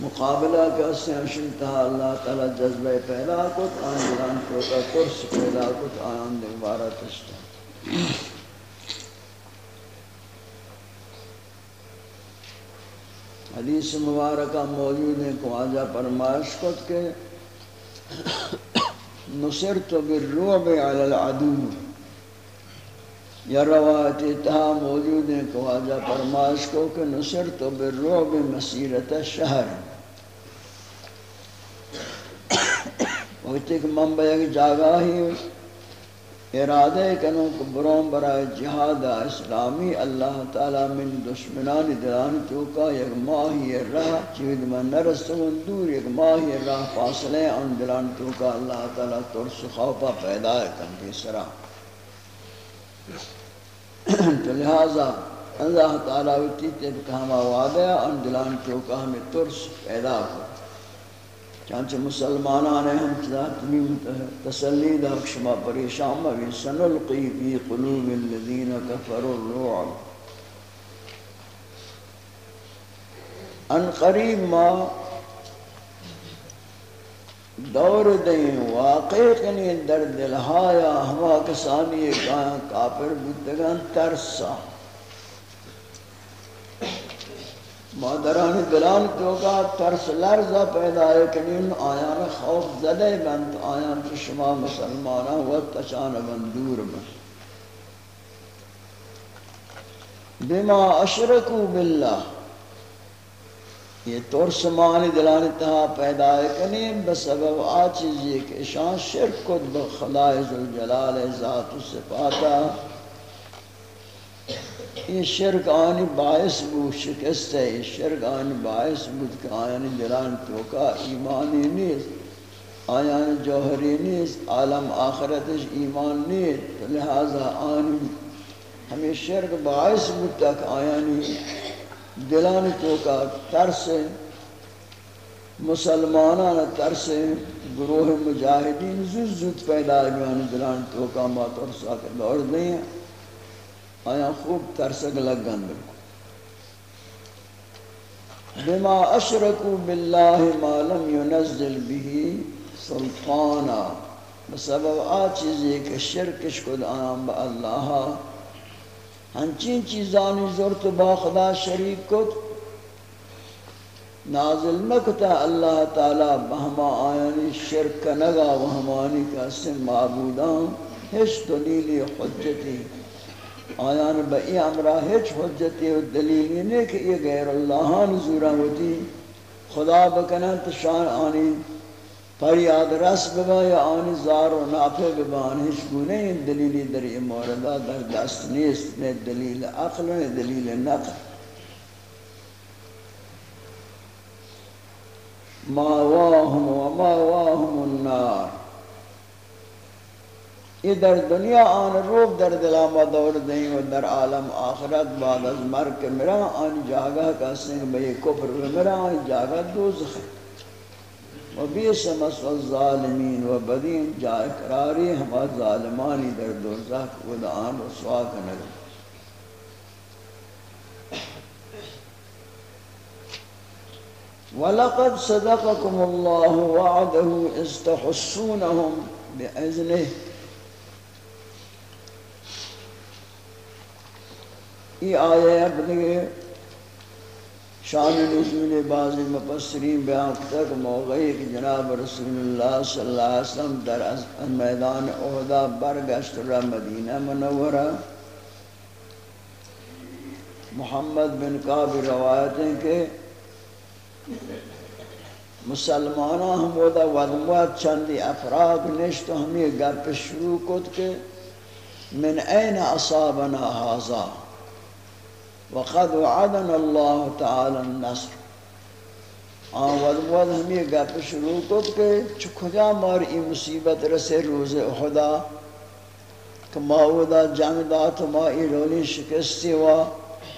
مقابلہ کا سیاشن تہا اللہ تعالی جذبہ پیدا کت، آن جلان توتا ترس پیدا کت، آن دوبارہ تشتا حدیث مبارکہ موجود ہے کہ آجا پرمائش کت کے نصرت بالرعب علی العدو۔ یا روایت اتہا موجود ہیں کہ واجہ فرمائش کو کہ نصرت بالرعب مسیرت شہر وقت ایک منبع ایک جاگہ ہی ارادہ کنوں کہ برون برائے جہاد اسلامی اللہ تعالی من دشمنان دلان توکا یک ماہی راہ چید من نرسون دور یک ماہی راہ فاصلے ان دلان توکا اللہ تعالی ترس خوفا پیدا ہے کن کی سرا۔ تو لہذا اللہ تعالی وتی تب کہما وعدہ ان دلان توکا ہمیں ترس پیدا ہو چانچہ مسلمانان ہم تمیم تسلی دا شما پریشان مبی سنلقی فی قلوب الذین کفر الرعب ان قریب ما دور دیں واقع کنی در دلہایا ہما کسانی کافر بودگان ترسا۔ مادران دلان تو کا ترس لرزہ پیدا ہے کنین آیان خوف زدے بند، آیان کی شما مسلمانا و تچان بندور بند۔ بما اشرکو باللہ۔ یہ ترس مانی دلان تہا پیدا ہے بسبب آ چیزی کہ شان شرک کد بخدای ذوالجلال ذات و صفاتا۔ یہ شرک آنی باعث بود، شکست ہے، یہ شرک آنی باعث بود کہ آیانی دلان توکا ایمانی نیست آیان جوہری نیست عالم آخرتش ایمان نیست لہذا آنی ہمیں شرک باعث بود تک آیانی دلان توکا ترس مسلمانان ترس گروہ مجاہدین زود زود پیدا ہے دلان توکا ما ترسا کے دور دیں۔ آیا خوب ترسک لگن بالکل۔ بما اشرکو باللہ ما لم ينزل به سلطانا۔ بسبب آ چیزی کہ شرکش کد آیام با اللہ۔ ہنچین چیزانی زورت با خدا شریک کد نازل نکتا اللہ تعالی بہما آیانی شرک نگا وہمانی کا سم معبودان ہش دلیلی حجتی۔ آیان با ای امرا ہیچ حجتی و دلیلی نہیں کہ یہ غیر اللہ نزورا ہوتی خدا بکنن تو شان آنی۔ فریاد رس ببا یا آنی زار و نافع ببا آنی ہیچ گونے دلیلی در یہ موردہ در دست نیست نے دلیل عقل نے دلیل نقل. ما ماواہم و ما ماواہم النار. یہ در دنیا آن روب در دلاما دور دیں و در عالم آخرت بعد از مرک مرا، آن جاگہ کا سنگ بے کفر مرا، آن جاگہ دوزخ. ہے و بیس مسو الظالمین و بدین جائے قراری ہما ظالمانی در دوزخ و دعان رسوا کنگ وَلَقَدْ صَدَقَكُمُ اللَّهُ وَعَدَهُ اِسْتَحُسُّونَهُمْ بِعِذْنِهِ یہ آیے اپنے شان نزول بعض مفسرین بیان تک موقعی کہ جناب رسول اللہ صلی اللہ علیہ وسلم در میدان احدا برگشت را مدینہ منورہ۔ محمد بن قاب روایتیں کہ مسلمانہ ہم ودا ودموات چندی افراد نشت ہمیں گپ شروع کت کے من این اصابنا حاضا وقد وعدنا الله تعالى النصر۔ آن ود ہمیں گپ شروع کت کہ چکھجا مار ای مصیبت رسے روز احدا کہ ما ودا جنگ دات ما ای رولی شکستی و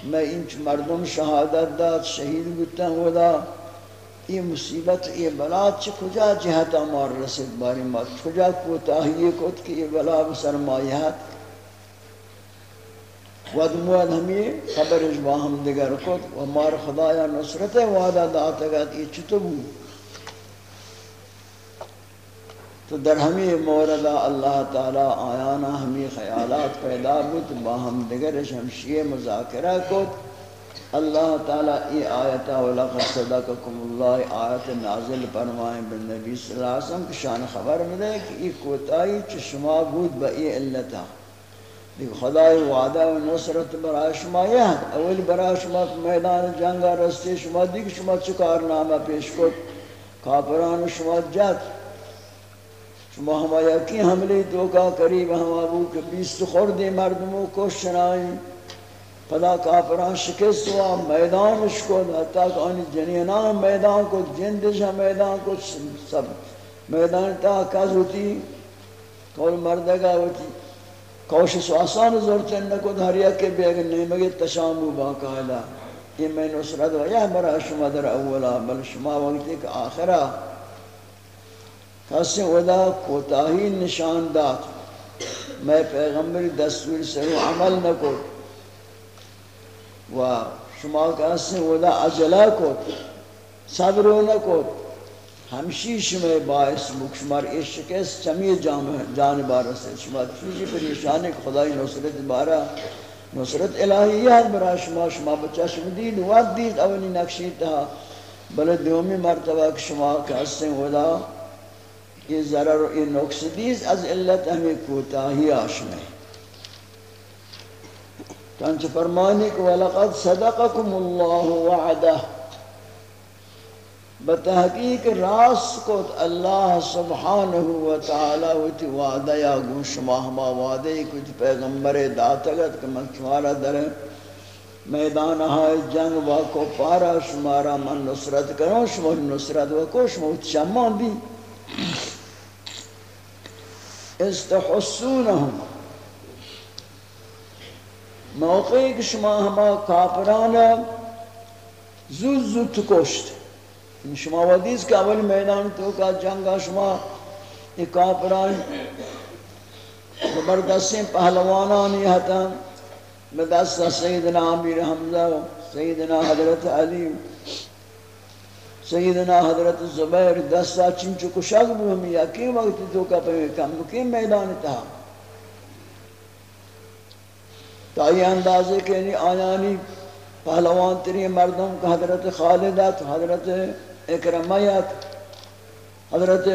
میں انچ مردم شہادت داد شہید بودتا ودا۔ ای مصیبت، ای بلا چکھجا جہتا مار رسید باری ما چکھجا کوتاہی کت کہ ای بلا بسر مایہت ودمواد ہمیں خبر اجبا ہم دیگر کت و مار خدایا نصرت وعدہ داتا گا یہ چطو بو تو در ہمیں موردہ اللہ تعالی آیانا ہمیں خیالات پیدا بود با ہم دیگر شمشی مذاکرہ کت۔ اللہ تعالی ای آیتا وَلَقَدْ صَدَقَكُمُ اللَّهِ آیت نازل فرمائیں بالنبی صلی اللہ علیہ وسلم، کہ شان خبر ملے کہ ای کوتائی چشما بود با ای علتا دیکھ، خدای وعدہ و نصرت برای شما یہ اول برای شما میدان جنگا رستے شما دیکھ، شما چکار نامہ پیش کت کافران شما جت شما ہما یکی حملی توکا قریب ہما بو کہ بیست خوردی مردموں کو شنائیں پدا کافران شکست ہوا میدانش کو حتی کہ آنی جنینان میدان کو جندش میدان کو سب میدان تا کز ہوتی کول مردگا ہوتی کوشش آسان زورتن نکو دھریا کے بیگ نہیں مگی تشامو باقاعدہ یہ میں نصرت و یہ برا شما در اولا بل شما وقتی کہ آخرہ۔ کسی ودا کوتاہی نشان دات میں پیغمبر دستور سے عمل نکو و شما کسی ودا عجلہ کو صبر نکو ہمشی شما باعث مکشمار عشق اس چمی جانبار سے شما چیزی پریشانی خدای نصرت بارا نصرت الہیت برا شما شما بچہ شما دید وقت دید اولی نقشی تھا بلے دومی مرتبہ شما کہستیں ودا، یہ ضرر و یہ نقص دیز از علت ہمیں کوتاہی آشنے چانچہ فرمانی کہ وَلَقَدْ صَدَقَكُمُ اللَّهُ وَعَدَهُ بتحقیق راست کو اللہ سبحانہ و تعالی وتی وعدہ یا گو شما ہما وعدے کچھ پیغمبر داتگت کہ من شمارا در میدان ہائے جنگ و کو پارا، شمارا من نصرت کروں شما نصرت و کو شما شمان دی استحسونہم۔ موقعی کہ شما ہما کافرانا زود زود کشت شما ودیز کہ اول میدان تو کا جنگا شما، یہ کافران زبردستیں پہلوانانی ہتا بدست سیدنا عمیر حمزہ، سیدنا حضرت علی۔ سیدنا حضرت زبیر دستا چنچو کشاک بھی ہمیں یقین وقت تو کا پہنے کم کم میدان تھا؟ تا یہ اندازے کہ یعنی آیانی پہلوان تری مردم کا حضرت خالدت حضرت اکرمیت حضرت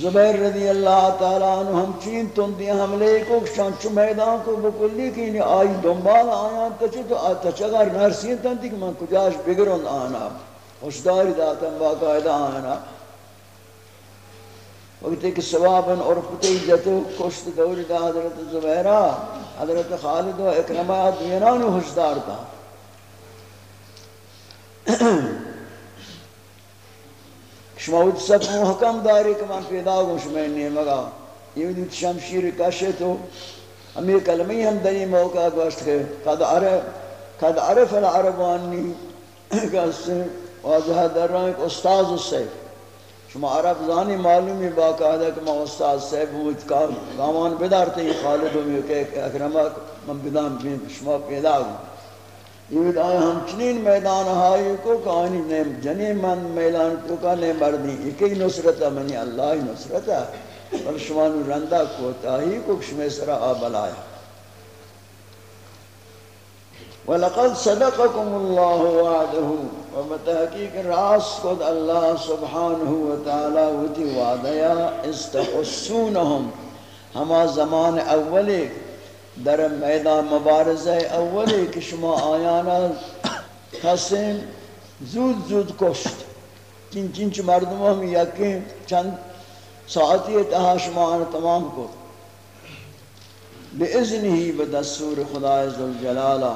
زبیر رضی اللہ تعالیٰ عنہ ہم چین تندی حملے کو شانچ میدان کو بکلی کی نہیں آئی دنبال آیا تچے تو آتا چگر نرسین تندی کہ من کجاش بگرن آنا خوشداری داتا باقاعدہ آنا وقت ایک سوابن اور پتی جتو کشت دوری دا حضرت زبیرہ، حضرت خالد و اکرمیت دینانی خوشدار تھا شما ود سب محکم داری کہ من پیدا گو شما نہیں مگا یہ دیت شمشیر کشے تو ہمیں کلمی ہم دنی موقع گوشت کے قد عرف قد عرف العربانی کہ واضح در رہا ایک استاذ السیف شما عرب زانی معلومی باقاعدہ کہ میں استاذ سیف ہوں اتکار گامان بدارتے ہیں خالد ہوں کہ اکرمک من بدام شما پیدا گو یہ آئے، ہم چنین میدان ہائی کو کہانی نے جنی من میدان کو کہنے مردی ایک ہی نصرت ہے، منی اللہ ہی نصرت ہے۔ اور شمان رندہ کو، تاہی کو کشمی سرا آبل آیا وَلَقَدْ صَدَقَكُمُ اللَّهُ وَعْدَهُ۔ وَمَتَحَقِيقِ راس قد اللہ سبحانہ وتعالی وتی وعدیا استحسونہم۔ ہما زمان اولی در میدان مبارزه اولی که شما آیانا حسین زود زود کشت. چین چین چی مردم هم یکی چند ساعتی اتحا شما آن تمام کو بإذنه بدستور خدای ذوالجلالا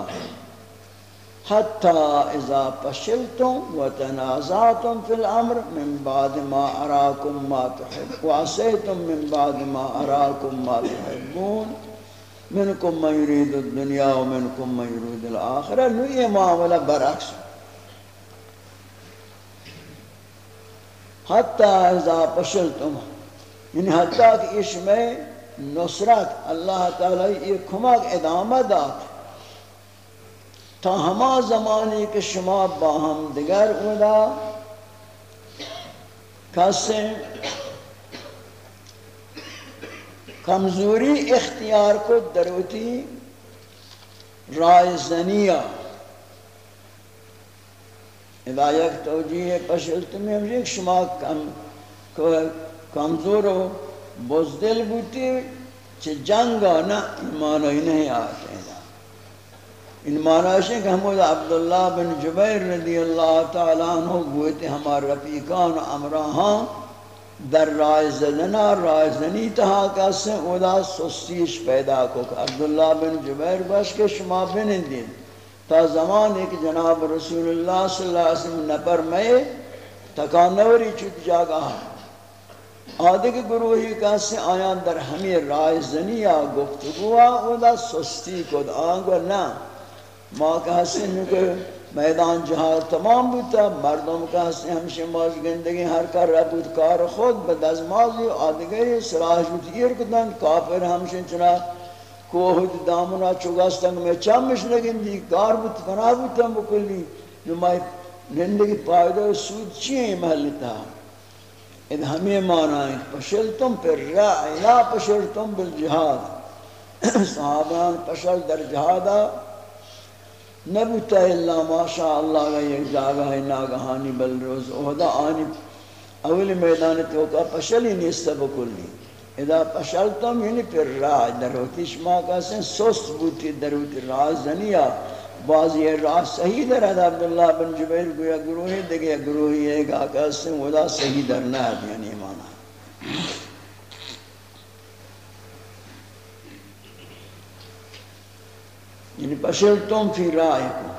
حتی اذا پشلتم و تنازعتم فی الامر من بعد ما اراکم ما تحب و عصیتم من بعد ما اراکم ما تحبون. منكم من يريد الدنيا ومنكم من يريد الآخرة. انه هي معاملة برعكس. حتى إذا فشلتم یعنی حتى کہ اس میں نصرت اللہ تعالی یہ کمک ادامہ تا هما زمانی کے شما باہم دیگر اولا کسیں کمزوری اختیار کو دروتی رائے زنیہ۔ ادا یک توجیہ پشلت میں ہم ایک شما کم، کمزور ہو بزدل بوتی چھ جنگا نا ایمانو ہی نہیں آتے ہیں ان معنی ہے کہ حمود عبداللہ بن جبیر رضی اللہ تعالیٰ عنہ گوئتے ہمارے رفیقان و امراہاں در رائے زدنا رائے زنی تہا کسے اودا سستیش پیدا کو عبداللہ بن جبیر بس کے شما بنندین۔ تا زمان ایک جناب رسول اللہ صلی اللہ علیہ وسلم نپر میں تکانوری چوت جاگا۔ آدھے کے گروہی کسے آیان در ہمیں رائے زنی یا گفتگوا اودا سستی کو آنگو نا ما کا حسن کہ میدان جہاں تمام بوتا، مردم کا حسن ہمشہ ماز گندگی، ہر کر ربود کار خود بدز مازی آدگری، سراج بوتیر کدن کافر ہمشہ چنا کوہد دامنا چوگستنگ میں چمش لگندی کار بوت فنا بوتا مکلی نمائی زندگی پائدہ سود چیئے محلتا اد ہمیں مانا ہے پشلتم پر راعی لا پشلتم بالجہاد۔ صحابان پشل در جہادا نبوتا اللہ، ماشاء اللہ کا یک جاگہ ہے، ناگہانی بل روز اہدا آنی۔ اول میدان توکا پشلی نیستا بکلی۔ ادا پشلتم یعنی پر راہ دروتی شما کسیں سست بوتی دروتی راہ زنیا۔ بعض یہ راہ صحیح در ہے، عبداللہ بن جبیر گویا گروہی دیکھے، گروہی ہے گا کسیں ودا صحیح در نہ ہے یعنی مانا۔ یعنی پشلتم فی رائکم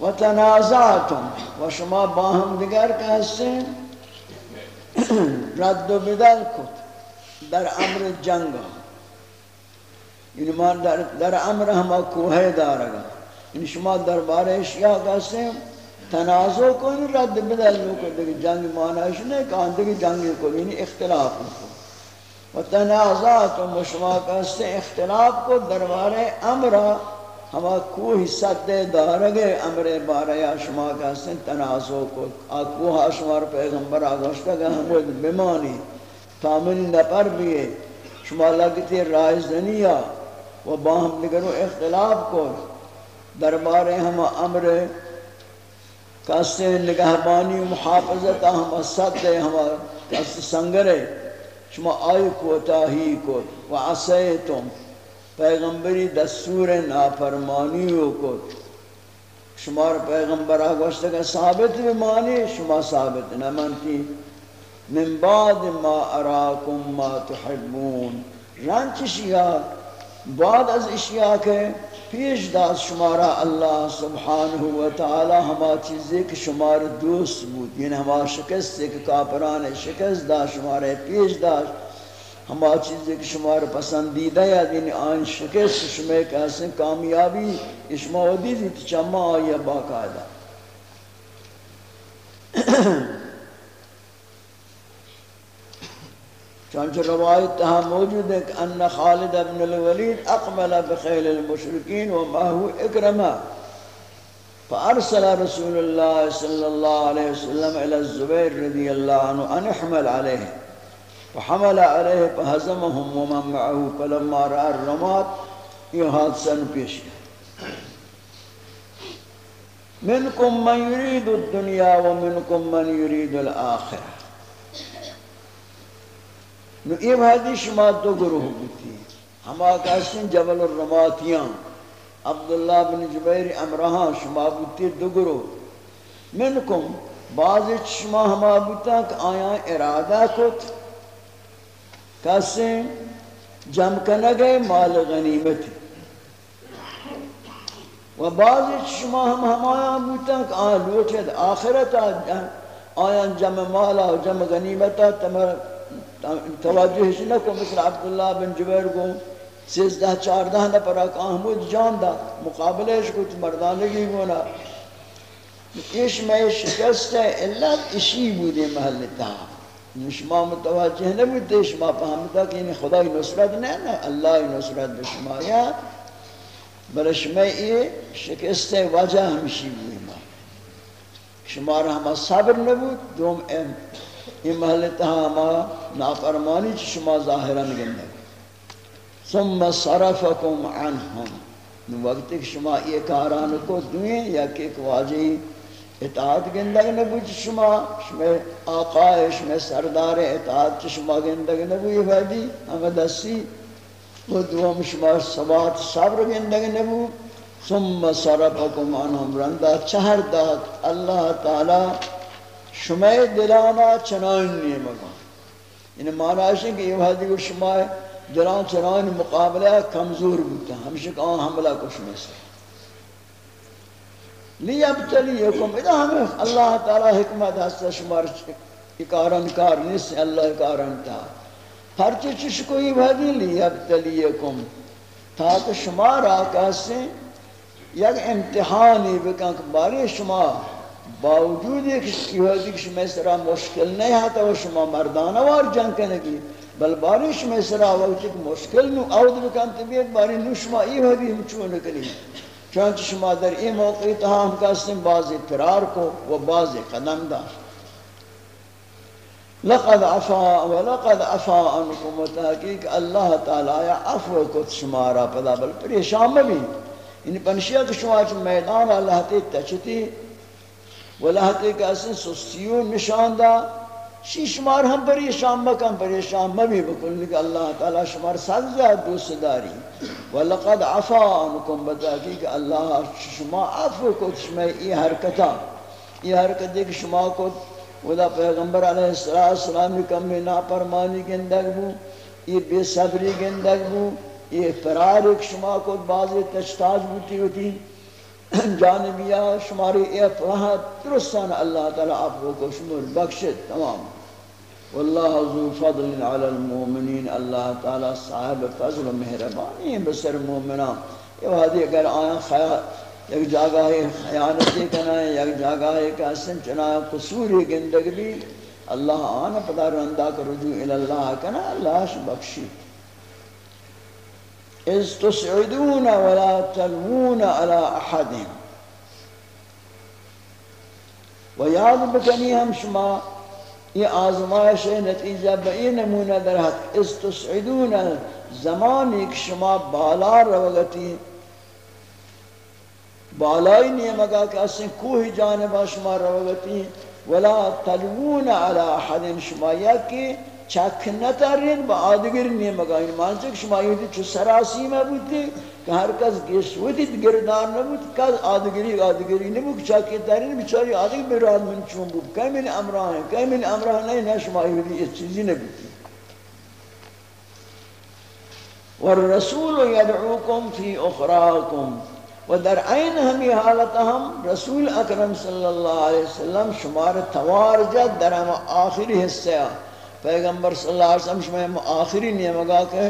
و تنازعتم. و شما باهم دیگر که هستین رد و بدل کت در امر جنگ یعنی ما در, در امر ہما کوه دارگا یعنی شما در بار اشیاء کہتے تنازع کو رد بدل دیکھ جنگ معنی نہیں کہ دیکھ جنگ کو یعنی اختلاف و تنازعات و مشماق است اختلاف کو دربار امرا ہما کوہ صد دارگے امر بارے شما کا سن تنازع کو کوہ شمار پیغمبر آگوشتا کہ ہم بمانی تامن نپر بھی شما لگتی رائے زنیا و باہم نگرو اختلاف کو دربار ہما امر کسی نگہبانی محافظت، ہما صد ہما کسی سنگرے شما آئی کوتاہی کو و عصیتم، پیغمبری دستور نافرمانیو کو شما پیغمبر آگوشتا کہ ثابت بھی مانی شما ثابت نمانتی. من بعد ما اراکم ما تحبون. رنچ شیعہ؟ بعد از اشیاء کے پیش داد شمارا اللہ سبحانہ و تعالی ہما چیزیں کہ شمار دوست بود یعنی ہما شکست سے کہ کافران شکست دا شمارے پیش داد ہما چیزیں کہ شمار پسندیدہ یا یعنی آن شکست شمار کہاسیں کامیابی اشما ودی تھی چما آئیے باقاعدہ۔ چانچہ روایت تہا موجود ہے کہ ان خالد بن الولید اقبل بخیل المشرکین وماہو اکرما فارسل رسول اللہ صلی اللہ علیہ وسلم الى الزبیر رضی اللہ عنہ ان احمل علیہ فحمل علیہ فہزمهم ومن معه فلما رأى الرمات یہ حادثہ پیش ہے۔ منکم من یرید الدنیا ومنکم من یرید الاخرہ نو یہ بھائی شما دو گروہ ہوتی ہما کہستیں جبل الرماتیاں، عبداللہ بن جبیر امرہاں شما بوتی دو گروہ۔ منکم بعض شما ہما بوتا کہ آیا ارادہ کت۔ کہستیں جم کنگے مال غنیمت۔ و بعض شما ہم ہمایا بوتا کہ آیا لوٹید آخرتا آیا جمع مالا و جمع غنیمتا تمہر توجہ نہ کو مثل عبداللہ بن جبیر کو سیزدہ، چاردہ نہ پرا کہ احمد جان دا، مقابلے اس کو مردانگی گونا اس میں شکست ہے، اللہ اشی بودے محل تا۔ شما متوجہ نبودتے شما فهمتا کہ یعنی خدای نصرت نہیں نا اللہ نصرت بشما یا۔ بل شما یہ شکست وجہ ہمشی ہوئی ما۔ شما رحمہ صبر نبود دوم ام یہ محلتہ ہما نافرمانی چی شما ظاہران گندگ ثم صرفکم عنہم۔ وقت شما یہ کاران کو دوئیں یا کہ ایک واجہی اطاعت گندگ نبو چی شما شما آقا، شما سردار اطاعت چی شما گندگ نبو یہ فائدی ہمیں دستی۔ وہ دوم شما سبات صبر گندگ نبو۔ ثم صرفکم عنہم۔ رندہ چہر داد۔ اللہ تعالی شما دلانا چنائن نیمگا یعنی معنی ہے کہ یہ فائدی کو شما دلان چنائن یعنی مقابلہ کمزور بودتا ہمشہ کہاں حملہ کو شما سے لیبتلیکم اذا ہمیں اللہ تعالی حکمت ہستا شمار اکارن کار نس اللہ اکارن تا ہر چیز کوئی بھدی لیبتلیکم تاکہ شمار آقا سے یک امتحانی بکن کہ باری شما باوجود ایک یہودی کہ شما سرا مشکل نہیں ہے وہ شما مردانہ وار جنگ کنگی بل باری شما سرا وقت ایک مشکل نو اود بکن تبیت باری نو شما ایہودی ہم چون کنی چونچہ شما در این موقعی تہا ہم کہستیں بعض فرار کو و بعض قدم دا لقد عفا و لقد عفا انکم و تحقیق اللہ تعالی عفو کت شمارا پدا، بل پریشان مبین۔ یعنی پنشیہ کہ شما میدان اللہ تی تچتی و اللہ تی کہستیں نشان دا شی شمار ہم پریشان مکم پریشان مبی بکل کہ اللہ تعالی شمار ساتھ زیاد دوست داری۔ وَلَقَدْ عَفَا عَنُكُمْ بتاکی کہ اللہ شما عفو کو شما یہ حرکتا۔ یہ حرکت دیکھ شما کو ودا پیغمبر علیہ السلام کم میں ناپرمانی گندگ بو یہ بے صبری گندگ بو یہ فرار ایک شما کو بعض تشتاج بوتی ہوتی۔ جانبیہ شماری اے افراحت درستان اللہ تعالی عفو کو شمار بخشت تمام. واللہ ذو فضل علی المؤمنین، اللہ تعالی صاحب فضل و مہربانی ہے بسر مومنان یہ وحدی اگر آیا خیال یک جاگہ خیانتی کنا ہے، یک جاگہ ایک حسن چنایا قصوری گندگ بھی اللہ آنا پتا رندہ کا رجوع الاللہ کنا، اللہ ش بخشی اذ تسعدون ولا تلوون على احد و یاد بکنی ہم شما، یہ آزمائش نتیجہ بئی نمونہ در حد حق استسعدون زمان ایک شما بالا روگتی بالائی نیمگا کہ اسیں کوئی جانبا شما روگتی ولا تلوون على احد شما یکی چک نترین با آدگر نیمگا این مانچک شما یکی چو سراسی میں بودتی کہ ہر کس گشودی گردان نبود کس آدگری آدگری نبود چاکی ترین بچاری آدگ براد من چون بود کئی من امراه ہیں، کئی من امراه نہیں نشما یہودی اس چیزی نبودی والرسول يدعوكم في اخراكم و در عین ہمی حالت ہم رسول اکرم صلی اللہ علیہ وسلم شمار توار جد در ہم آخری حصہ پیغمبر صلی اللہ علیہ وسلم شمار آخری نیمگا کہ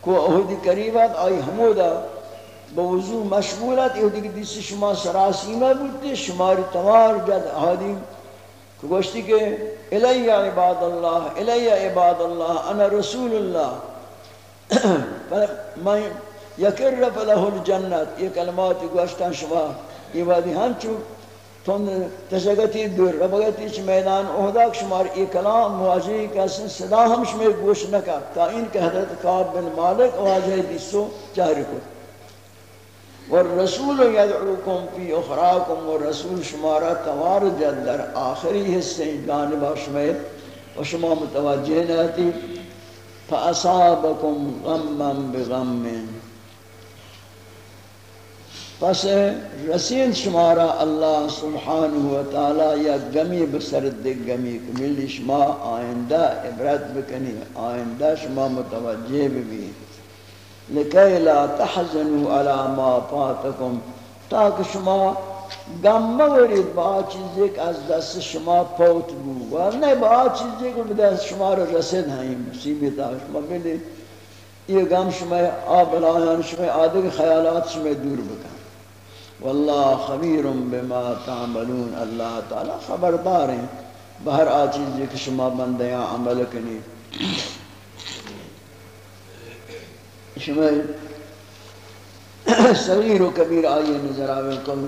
کو اہدی قریبت آئی حمودا بوضو مشغولت اہدی کی دیسی شما سراسیمہ بودتی شماری تمار جد اہدی کہ گوشتی کہ الی عباد اللہ الی عباد اللہ، انا رسول اللہ۔ میں یکر فلہ الجنت، یہ کلمات گوشتن شما یہ وادی ہم ہنچو۔ تون تشگتی دور ربگتی چ میدان احدا شمار ای کلام مواجهی کسن صدا ہم شمی گوش نکا تا این کہ حضرت قاب بن مالک واجه دیسو جاری کو والرسول يدعوكم في اخراكم والرسول شمارا توار جد در آخری حصے جانب شمی و شما متوجہ نہتی فاصابكم غما بغم پس رسید شمارا اللہ سبحانہ و تعالی یا گمی بسرد گمی کملی شما آئندہ عبرت بکنی، آئندہ شما متوجہ بھی لکی لا تحزنوا علی ما فاتکم تاکہ شما غم مورید با چیزی که از دست شما پوت بو و نه با چیزی که به دست شما رو رسید ہیں مصیبت شما بلی یہ غم شما آب الایان شما آدھے خیالات، شما دور بکن۔ واللہ خبیر بما تعملون، اللہ تعالی خبردار ہیں۔ بہر آ چیز کہ شما بندیاں عمل کنی۔ شما صغیر و کبیر آئی نظر آئے کل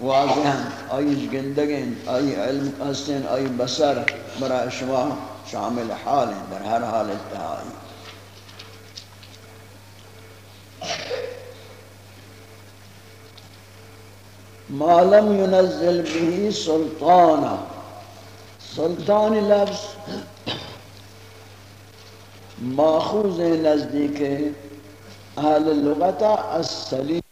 واضح ہیں، آئی گندگین آئی علم قصدین آئی بسر برای شما شامل حال ہیں در ہر حال اتحائی ما لم ينزل به سلطانا. سلطان لفظ ماخوذ نزدیک اہل لغت السلیم